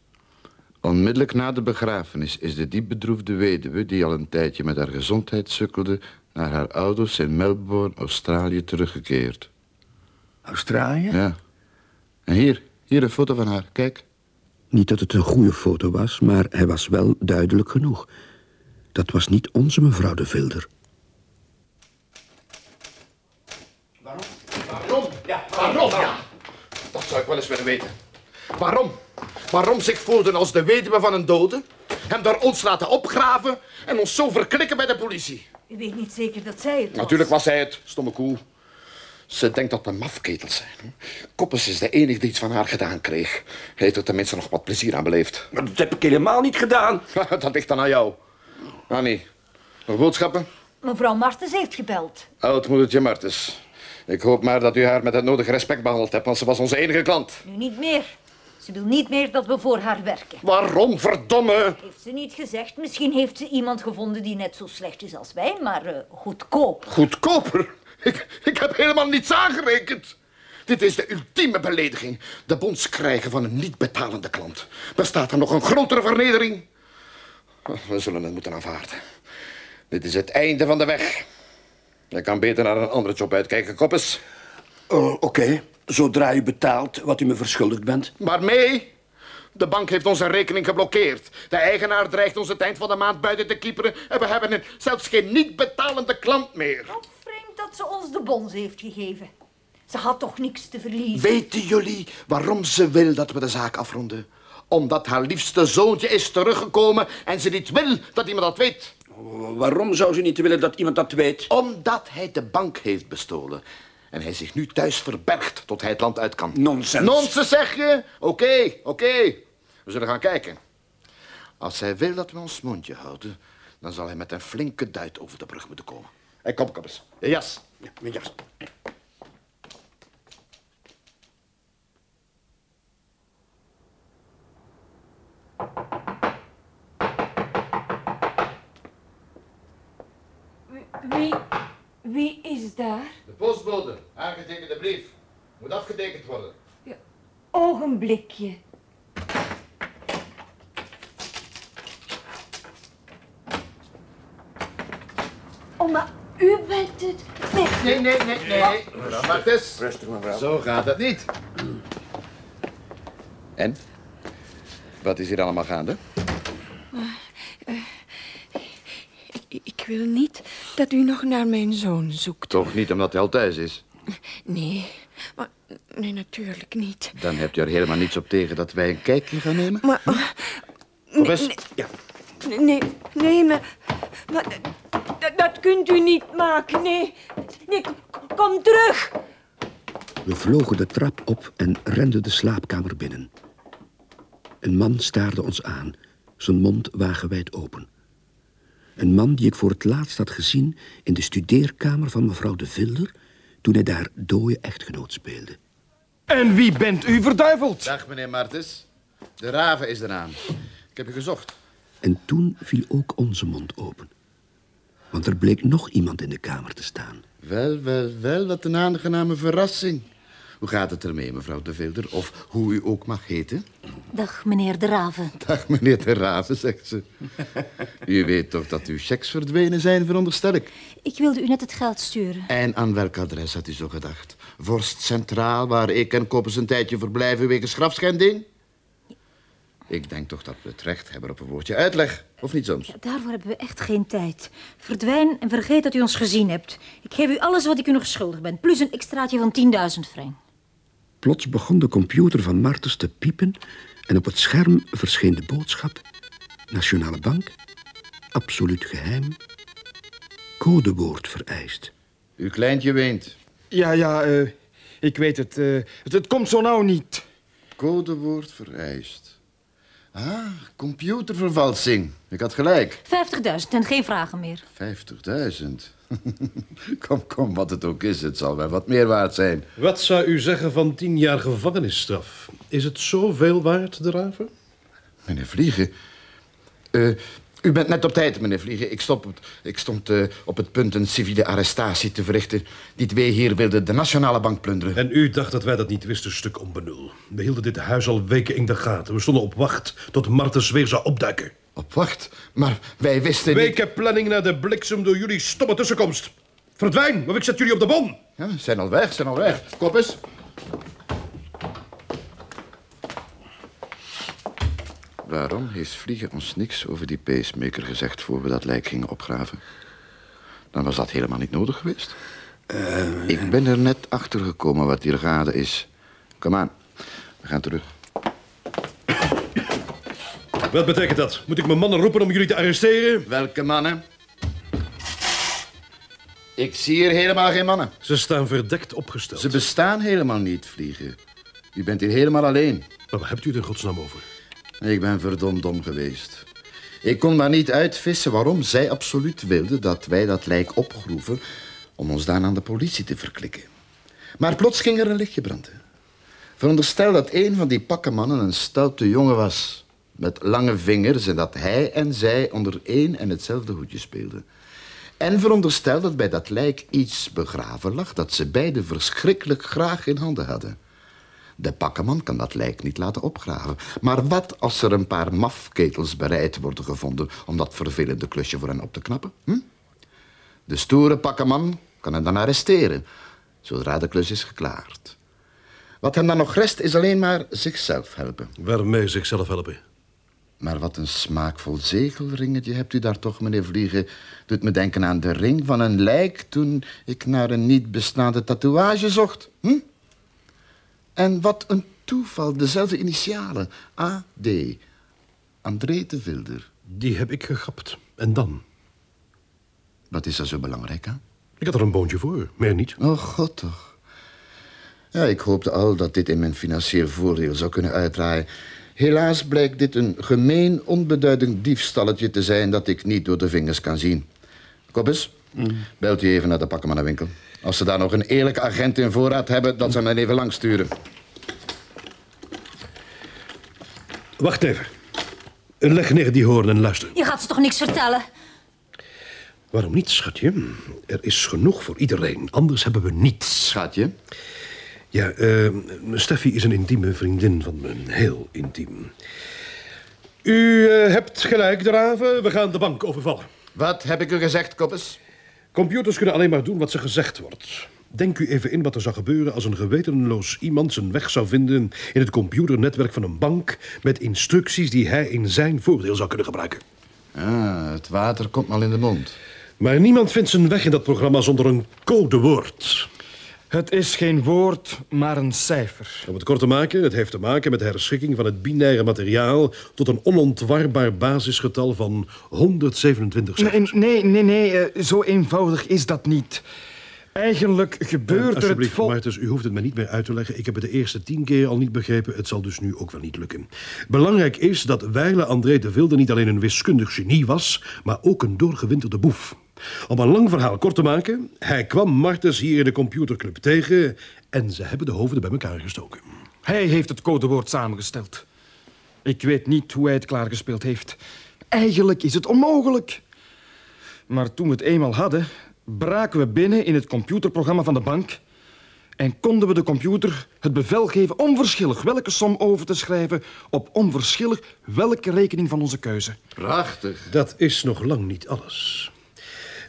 Onmiddellijk na de begrafenis is de diep bedroefde weduwe... die al een tijdje met haar gezondheid sukkelde... naar haar ouders in Melbourne, Australië, teruggekeerd. Australië? Ja. En hier, hier een foto van haar. Kijk. Niet dat het een goede foto was, maar hij was wel duidelijk genoeg. Dat was niet onze mevrouw De Vilder. Waarom? Ja, waarom? Ja. Dat zou ik wel eens willen weten. Waarom? Waarom zich voordoen als de weduwe van een dode? Hem door ons laten opgraven en ons zo verklikken bij de politie. U weet niet zeker dat zij het was. Natuurlijk was hij het, stomme koe. Ze denkt dat we mafketels zijn. Koppes is de enige die iets van haar gedaan kreeg. Hij heeft er tenminste nog wat plezier aan beleefd. Maar dat heb ik helemaal niet gedaan. dat ligt dan aan jou. Annie, nog boodschappen? Mevrouw Martens heeft gebeld. Oud-moedertje Martens. Ik hoop maar dat u haar met het nodige respect behandeld hebt, want ze was onze enige klant. Nu niet meer. Ze wil niet meer dat we voor haar werken. Waarom, verdomme? Heeft ze niet gezegd. Misschien heeft ze iemand gevonden die net zo slecht is als wij, maar eh, goedkoop. Goedkoper? Ik, ik heb helemaal niets aangerekend. Dit is de ultieme belediging. De bons krijgen van een niet betalende klant. Bestaat er nog een grotere vernedering? We zullen het moeten aanvaarden. Dit is het einde van de weg. Je kan beter naar een andere job uitkijken, Koppes. Oh, Oké, zodra u betaalt wat u me verschuldigd bent. Waarmee? De bank heeft onze rekening geblokkeerd. De eigenaar dreigt ons het eind van de maand buiten te kieperen... en we hebben een, zelfs geen niet betalende klant meer. Dat ze ons de bons heeft gegeven. Ze had toch niks te verliezen. Weten jullie waarom ze wil dat we de zaak afronden? Omdat haar liefste zoontje is teruggekomen en ze niet wil dat iemand dat weet. Waarom zou ze niet willen dat iemand dat weet? Omdat hij de bank heeft bestolen. En hij zich nu thuis verbergt tot hij het land uit kan. Nonsens. Nonsens, zeg je? Oké, oké. We zullen gaan kijken. Als hij wil dat we ons mondje houden... dan zal hij met een flinke duit over de brug moeten komen. Hey, kom, kom eens. Je jas. Ja, mijn jas. Wie, wie is daar? De postbode, aangetekende brief. Moet afgetekend worden. Ogenblikje. Oh, maar u bent het. Weg. Nee, nee, nee, nee. Mevrouw Martens. Rustig, mevrouw. Zo gaat het niet. En? Wat is hier allemaal gaande? Ik, ik wil niet dat u nog naar mijn zoon zoekt. Toch niet omdat hij al thuis is. Nee, maar, nee, natuurlijk niet. Dan hebt u er helemaal niets op tegen dat wij een kijkje gaan nemen? Maar, Kom nee, eens. nee, Ja. Nee, nee, maar, maar dat, dat kunt u niet maken, nee. Nee, kom terug. We vlogen de trap op en renden de slaapkamer binnen. Een man staarde ons aan, zijn mond wagenwijd open. Een man die ik voor het laatst had gezien in de studeerkamer van mevrouw de Vilder... toen hij daar dode echtgenoot speelde. En wie bent u, verduiveld? Dag, meneer Martens. De raven is eraan. Ik heb u gezocht. En toen viel ook onze mond open. Want er bleek nog iemand in de kamer te staan. Wel, wel, wel, wat een aangename verrassing. Hoe gaat het ermee, mevrouw de Vilder? Of hoe u ook mag heten? Dag, meneer De Raven. Dag, meneer de Raven, zegt ze. U weet toch dat uw checks verdwenen zijn, veronderstel ik. Ik wilde u net het geld sturen. En aan welk adres had u zo gedacht? Vorst Centraal, waar ik en Koppers een tijdje verblijven wegens grafschending? Ik denk toch dat we het recht hebben op een woordje uitleg. Of niet soms? Daarvoor hebben we echt geen tijd. Verdwijn en vergeet dat u ons gezien hebt. Ik geef u alles wat ik u nog schuldig ben, plus een extraatje van 10.000 frank. Plots begon de computer van Martens te piepen... en op het scherm verscheen de boodschap... Nationale Bank, absoluut geheim, codewoord vereist. Uw kleintje weent. Ja, ja, eh, ik weet het, eh, het. Het komt zo nauw niet. Codewoord vereist. Ah, computervervalsing. Ik had gelijk. 50.000 en geen vragen meer. 50.000. kom, kom, wat het ook is, het zal wel wat meer waard zijn. Wat zou u zeggen van tien jaar gevangenisstraf? Is het zoveel waard, de Raven? Meneer Vliegen... eh, u bent net op tijd, meneer Vliegen. Ik, stop, het- ik stond eh, op het punt een civiele arrestatie te verrichten. Die twee hier wilden de Nationale Bank plunderen. En u dacht dat wij dat niet wisten, stuk onbenul. We hielden dit huis al weken in de gaten. We stonden op wacht tot Martens weer zou opduiken. Op wacht? Maar wij wisten niet... Wekenplanning naar de bliksem door jullie stomme tussenkomst. Verdwijn, of ik zet jullie op de bon. Ja, zijn al weg, zijn al weg. Kop eens. Waarom heeft Vliegen ons niks over die pacemaker gezegd... voor we dat lijk gingen opgraven? Dan was dat helemaal niet nodig geweest. Ik ben er net achter gekomen wat hier gaande is. Kom aan, we gaan terug. Wat betekent dat? Moet ik mijn mannen roepen om jullie te arresteren? Welke mannen? Ik zie hier helemaal geen mannen. Ze staan verdekt opgesteld. Ze bestaan helemaal niet, Vliegen. U bent hier helemaal alleen. Maar waar hebt u het in godsnaam over? Ik ben verdomd dom geweest. Ik kon maar niet uitvissen waarom zij absoluut wilde dat wij dat lijk opgroeven... om ons dan aan de politie te verklikken. Maar plots ging er een lichtje branden. Veronderstel dat een van die pakkenmannen een stoute jongen was... met lange vingers en dat hij en zij onder één en hetzelfde hoedje speelden. En veronderstel dat bij dat lijk iets begraven lag... dat ze beiden verschrikkelijk graag in handen hadden. De pakkenman kan dat lijk niet laten opgraven. Maar wat als er een paar mafketels bereid worden gevonden... om dat vervelende klusje voor hen op te knappen? Hm? De stoere pakkenman kan hen dan arresteren... zodra de klus is geklaard. Wat hem dan nog rest is alleen maar zichzelf helpen. Waarmee zichzelf helpen? Maar wat een smaakvol zegelringetje hebt u daar toch, meneer Vliegen. Doet me denken aan de ring van een lijk... toen ik naar een niet bestaande tatoeage zocht. Hm? En wat een toeval, dezelfde initialen. A.D. André de Vilder. Die heb ik gegapt. En dan? Wat is er zo belangrijk aan? Ik had er een boontje voor, meer niet. Oh, god toch. Ja, ik hoopte al dat dit in mijn financieel voordeel zou kunnen uitdraaien. Helaas blijkt dit een gemeen, onbeduidend diefstalletje te zijn... dat ik niet door de vingers kan zien. Koppes, belt u even naar de pakkenmannenwinkel. Als ze daar nog een eerlijke agent in voorraad hebben... dat ze dan even langs sturen. Wacht even. Leg neer die hoorn en luister. Je gaat ze toch niks vertellen? Waarom niet, schatje? Er is genoeg voor iedereen. Anders hebben we niets. Schatje? Ja, eh Steffi is een intieme vriendin van me. Heel intiem. U eh, hebt gelijk, Draven. We gaan de bank overvallen. Wat heb ik u gezegd, Koppes? Computers kunnen alleen maar doen wat ze gezegd wordt. Denk u even in wat er zou gebeuren als een gewetenloos iemand zijn weg zou vinden in het computernetwerk van een bank met instructies die hij in zijn voordeel zou kunnen gebruiken. Ah, het water komt mal in de mond. Maar niemand vindt zijn weg in dat programma zonder een codewoord. Het is geen woord, maar een cijfer. Om het kort te maken, het heeft te maken met de herschikking van het binaire materiaal tot een onontwarbaar basisgetal van 127 cijfers. Nee, nee, nee, nee eh, zo eenvoudig is dat niet. Eigenlijk gebeurt Eh, er het vol... Martens, u hoeft het me niet meer uit te leggen. Ik heb het de eerste tien keer al niet begrepen. Het zal dus nu ook wel niet lukken. Belangrijk is dat Weile André de Wilde niet alleen een wiskundig genie was... maar ook een doorgewinterde boef. Om een lang verhaal kort te maken... hij kwam Martens hier in de computerclub tegen... en ze hebben de hoofden bij elkaar gestoken. Hij heeft het codewoord samengesteld. Ik weet niet hoe hij het klaargespeeld heeft. Eigenlijk is het onmogelijk. Maar toen we het eenmaal hadden, braken we binnen in het computerprogramma van de bank... en konden we de computer het bevel geven onverschillig welke som over te schrijven... op onverschillig welke rekening van onze keuze. Prachtig. Dat is nog lang niet alles.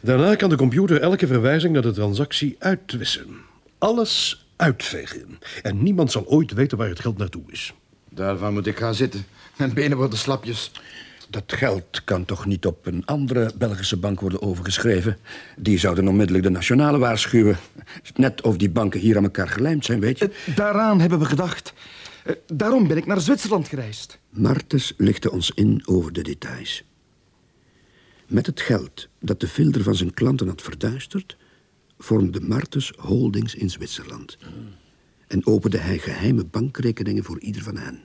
Daarna kan de computer elke verwijzing naar de transactie uitwissen. Alles uitvegen. En niemand zal ooit weten waar het geld naartoe is. Daarvan moet ik gaan zitten. Mijn benen worden slapjes. Dat geld kan toch niet op een andere Belgische bank worden overgeschreven? Die zouden onmiddellijk de nationale waarschuwen. Net of die banken hier aan elkaar gelijmd zijn, weet je? Daaraan hebben we gedacht. Eh, Daarom ben ik naar Zwitserland gereisd. Martens lichtte ons in over de details. Met het geld dat de filter van zijn klanten had verduisterd... vormde Martens holdings in Zwitserland. En opende hij geheime bankrekeningen voor ieder van hen.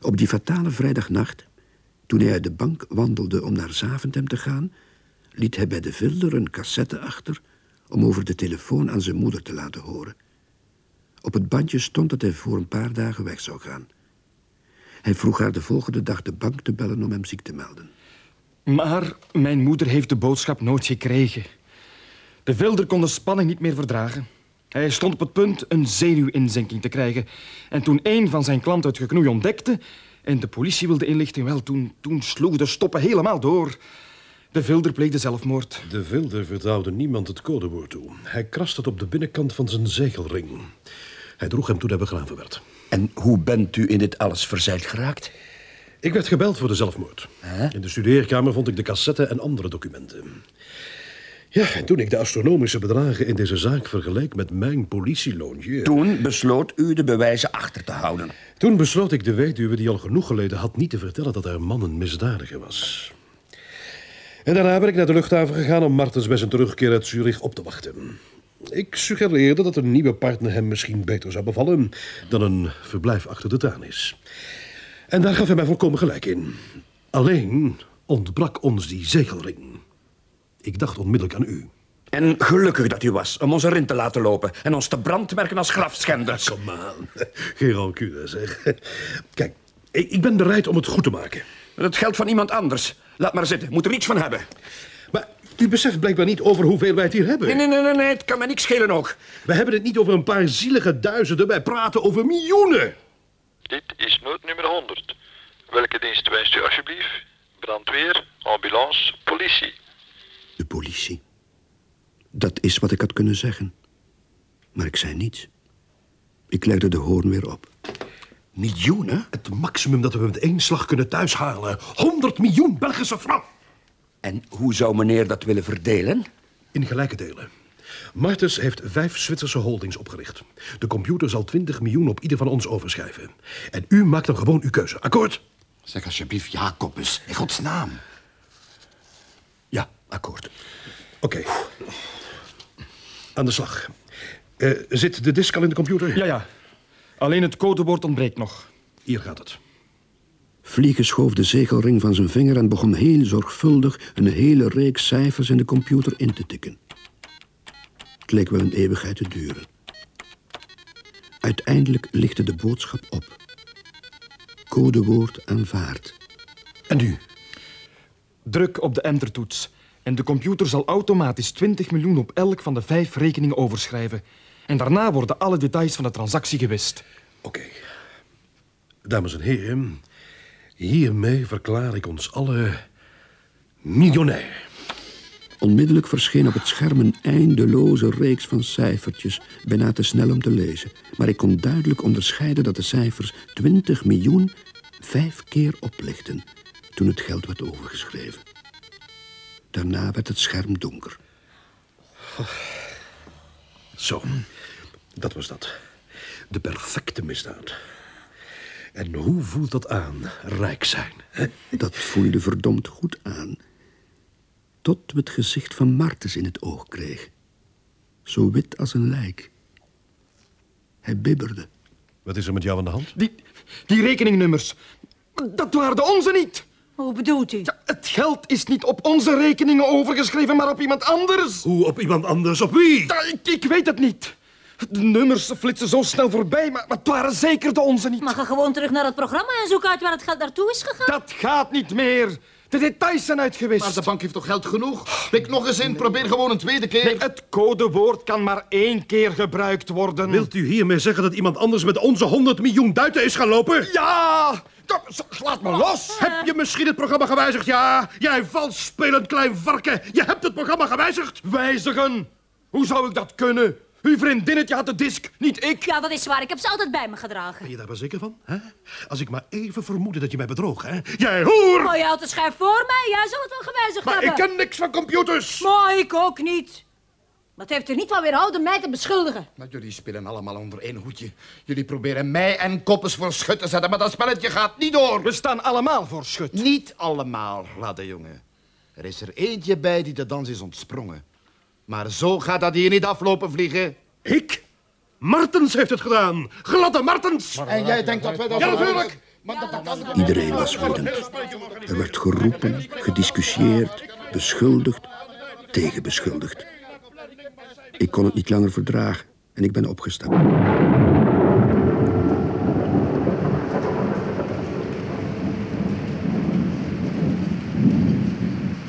Op die fatale vrijdagnacht, toen hij uit de bank wandelde om naar Zaventem te gaan... liet hij bij de Vilder een cassette achter... om over de telefoon aan zijn moeder te laten horen. Op het bandje stond dat hij voor een paar dagen weg zou gaan. Hij vroeg haar de volgende dag de bank te bellen om hem ziek te melden. Maar mijn moeder heeft de boodschap nooit gekregen. De Vilder kon de spanning niet meer verdragen. Hij stond op het punt een zenuwinzinking te krijgen. En toen een van zijn klanten het geknoei ontdekte... en de politie wilde inlichten, wel, toen, toen sloegen de stoppen helemaal door. De Vilder pleegde zelfmoord. De Vilder vertrouwde niemand het codewoord toe. Hij kraste het op de binnenkant van zijn zegelring. Hij droeg hem toen hij begraven werd. En hoe bent u in dit alles verzeild geraakt? Ik werd gebeld voor de zelfmoord. In de studeerkamer vond ik de cassette en andere documenten. Ja, en toen ik de astronomische bedragen in deze zaak vergeleek met mijn politieloontje... Toen besloot u de bewijzen achter te houden. Toen besloot ik de weduwe die al genoeg geleden had niet te vertellen dat haar man een misdadiger was. En daarna ben ik naar de luchthaven gegaan om Martens bij zijn terugkeer uit Zurich op te wachten. Ik suggereerde dat een nieuwe partner hem misschien beter zou bevallen dan een verblijf achter de tuin is. En daar gaf hij mij volkomen gelijk in. Alleen ontbrak ons die zegelring. Ik dacht onmiddellijk aan u. En gelukkig dat u was om ons erin te laten lopen... en ons te brandmerken als grafschenders. Kom aan, geen rancune zeg. Kijk, ik ben bereid om het goed te maken. Het geld van iemand anders. Laat maar zitten, moet er niets van hebben. Maar u beseft blijkbaar niet over hoeveel wij het hier hebben. Nee, nee, nee, nee, nee, het kan me niks schelen ook. We hebben het niet over een paar zielige duizenden, wij praten over miljoenen. Dit is noodnummer 100. Welke dienst wenst u alsjeblieft? Brandweer, ambulance, politie. De politie. Dat is wat ik had kunnen zeggen. Maar ik zei niets. Ik legde de hoorn weer op. Miljoenen? Het maximum dat we met één slag kunnen thuishalen. 100 miljoen Belgische frank. En hoe zou meneer dat willen verdelen? In gelijke delen. Martens heeft vijf Zwitserse holdings opgericht. De computer zal 20 miljoen op ieder van ons overschrijven. En u maakt dan gewoon uw keuze. Akkoord? Zeg alsjeblieft Jacobus, in godsnaam. Ja, akkoord. Oké. Aan de slag. Eh, zit de disk al in de computer? Ja, ja. Alleen het codewoord ontbreekt nog. Hier gaat het. Vliegen schoof de zegelring van zijn vinger en begon heel zorgvuldig een hele reeks cijfers in de computer in te tikken. Het leek wel een eeuwigheid te duren. Uiteindelijk lichtte de boodschap op. Codewoord aanvaard. En nu? Druk op de entertoets. En de computer zal automatisch 20 miljoen op elk van de vijf rekeningen overschrijven. En daarna worden alle details van de transactie gewist. Oké. Dames en heren, hiermee verklaar ik ons alle miljonair. Onmiddellijk verscheen op het scherm een eindeloze reeks van cijfertjes, bijna te snel om te lezen. Maar ik kon duidelijk onderscheiden dat de cijfers 20 miljoen vijf keer oplichten toen het geld werd overgeschreven. Daarna werd het scherm donker. Zo, dat was dat. De perfecte misdaad. En hoe voelt dat aan, rijk zijn? Hè? Dat voelde verdomd goed aan. Tot we het gezicht van Martens in het oog kregen. Zo wit als een lijk. Hij bibberde. Wat is er met jou aan de hand? Die, die rekeningnummers, dat waren de onze niet. Hoe bedoelt u? Ja, het geld is niet op onze rekeningen overgeschreven, maar op iemand anders. Hoe op iemand anders? Op wie? Ja, ik, ik weet het niet. De nummers flitsen zo snel voorbij, maar, maar het waren zeker de onze niet. Mag je gewoon terug naar het programma en zoek uit waar het geld naartoe is gegaan? Dat gaat niet meer. De details zijn uitgewist. Maar de bank heeft toch geld genoeg? Pik nog eens in, probeer gewoon een tweede keer. Nee, het codewoord kan maar één keer gebruikt worden. Wilt u hiermee zeggen dat iemand anders met onze 100 miljoen duiten is gaan lopen? Ja! Laat me los! Heb je misschien het programma gewijzigd? Ja, jij vals spelend klein varken. Je hebt het programma gewijzigd. Wijzigen? Hoe zou ik dat kunnen? Uw vriendinnetje had de disk, niet ik. Ja, dat is waar. Ik heb ze altijd bij me gedragen. Ben je daar wel zeker van? Hè? Als ik maar even vermoedde dat je mij bedroog, hè? Jij hoer! Oh, je houdt de schijf voor mij. Jij zal het wel gewijzigd maar hebben. ik ken niks van computers. Maar ik ook niet. Dat heeft er niet van weerhouden mij te beschuldigen. Maar jullie spelen allemaal onder één hoedje. Jullie proberen mij en Koppes voor schut te zetten, maar dat spelletje gaat niet door. We staan allemaal voor schut. Niet allemaal, gladde jongen. Er is er eentje bij die de dans is ontsprongen. Maar zo gaat dat hier niet aflopen vliegen. Ik? Martens heeft het gedaan. Gladde Martens. En jij denkt dat wij dat... Ja, natuurlijk. Iedereen was woedend. Er werd geroepen, gediscussieerd, beschuldigd, tegenbeschuldigd. Ik kon het niet langer verdragen en ik ben opgestapt.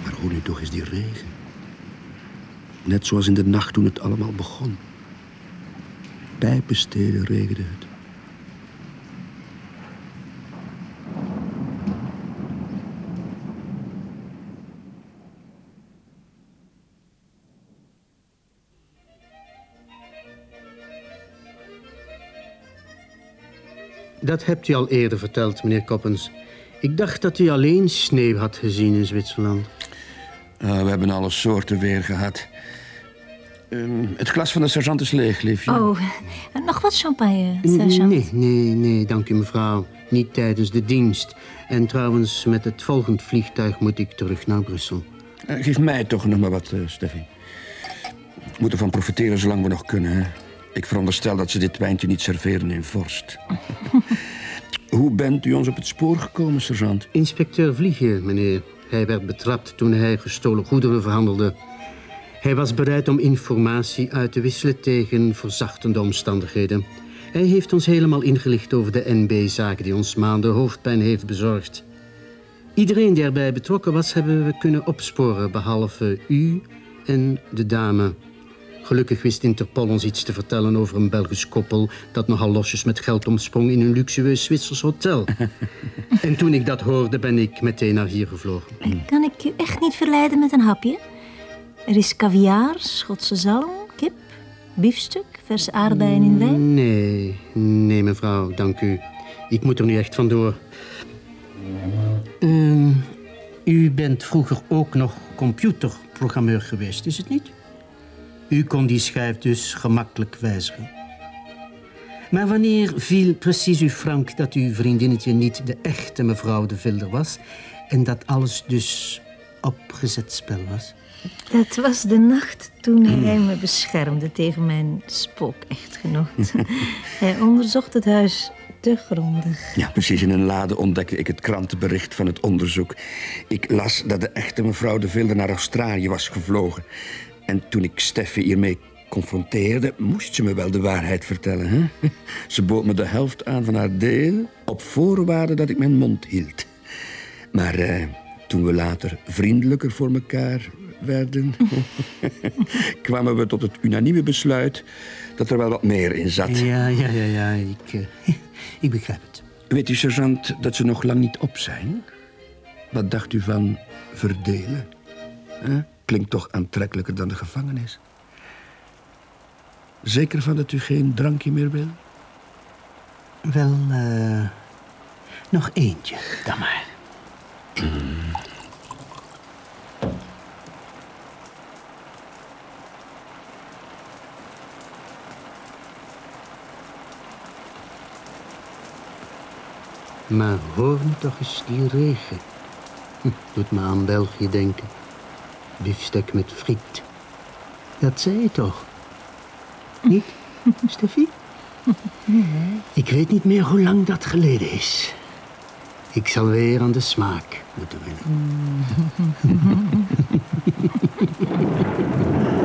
Maar hoor nu toch eens die regen. Net zoals in de nacht toen het allemaal begon. Pijpenstelen regende het. Dat hebt u al eerder verteld, meneer Koppens. Ik dacht dat u alleen sneeuw had gezien in Zwitserland. Ah, we hebben alle soorten weer gehad. Ehm, het glas van de sergeant is leeg, liefje. Oh, nog wat champagne, sergeant? Nee, nee, nee, dank u mevrouw. Niet tijdens de dienst. En trouwens, met het volgend vliegtuig moet ik terug naar Brussel. Eh, geef mij toch nog maar wat, uh, Steffi. We moeten ervan profiteren zolang we nog kunnen. Hè? Ik veronderstel dat ze dit wijntje niet serveren in vorst. Hoe bent u ons op het spoor gekomen, sergeant? Inspecteur Vliegen, meneer. Hij werd betrapt toen hij gestolen goederen verhandelde. Hij was bereid om informatie uit te wisselen tegen verzachtende omstandigheden. Hij heeft ons helemaal ingelicht over de NB-zaak die ons maanden hoofdpijn heeft bezorgd. Iedereen die erbij betrokken was, hebben we kunnen opsporen, behalve u en de dame. Gelukkig wist Interpol ons iets te vertellen over een Belgisch koppel... dat nogal losjes met geld omsprong in een luxueus Zwitsers hotel. en toen ik dat hoorde, ben ik meteen naar hier gevlogen. Kan ik u echt niet verleiden met een hapje? Er is caviar, Schotse zalm, kip, biefstuk, verse aardbeien in wijn. Nee, nee mevrouw, dank u. Ik moet er nu echt vandoor. Uh, u bent vroeger ook nog computerprogrammeur geweest, is het niet? U kon die schijf dus gemakkelijk wijzigen. Maar wanneer viel precies u frank dat uw vriendinnetje niet de echte mevrouw de Vilder was... en dat alles dus opgezet spel was? Dat was de nacht toen hij me beschermde tegen mijn spookechtgenoot. hij onderzocht het huis te grondig. Ja, precies. In een lade ontdekte ik het krantenbericht van het onderzoek. Ik las dat de echte mevrouw de Vilder naar Australië was gevlogen. En toen ik Steffi hiermee confronteerde, moest ze me wel de waarheid vertellen. Hè? Ze bood me de helft aan van haar deel, op voorwaarde dat ik mijn mond hield. Maar eh, toen we later vriendelijker voor elkaar werden, kwamen we tot het unanieme besluit dat er wel wat meer in zat. Ja, ja, ja, ja. Ik, eh, ik begrijp het. Weet u, sergeant, dat ze nog lang niet op zijn? Wat dacht u van verdelen? Hè? Klinkt toch aantrekkelijker dan de gevangenis? Zeker van dat u geen drankje meer wil? Wel, eh, nog eentje, dan maar. Maar hoor toch eens die regen. Hm, Doet me aan België denken. Biefstuk met friet. Dat zei je toch? Niet, Steffi? Ik weet niet meer hoe lang dat geleden is. Ik zal weer aan de smaak moeten wennen.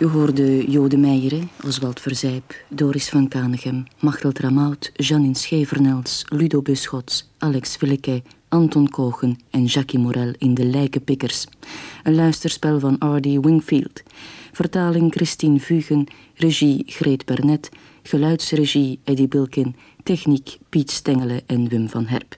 U hoorde Jode Meijeren, Oswald Verzijp, Doris van Kanegem, Machtel Tramaut, Janine Schevernels, Ludo Buschots, Alex Willeke, Anton Kogen en Jackie Morel in De Lijkenpikkers. Een luisterspel van R.D. Wingfield. Vertaling Christine Vugen, regie Greet Bernet, geluidsregie Eddie Bilkin, techniek Piet Stengelen en Wim van Herp.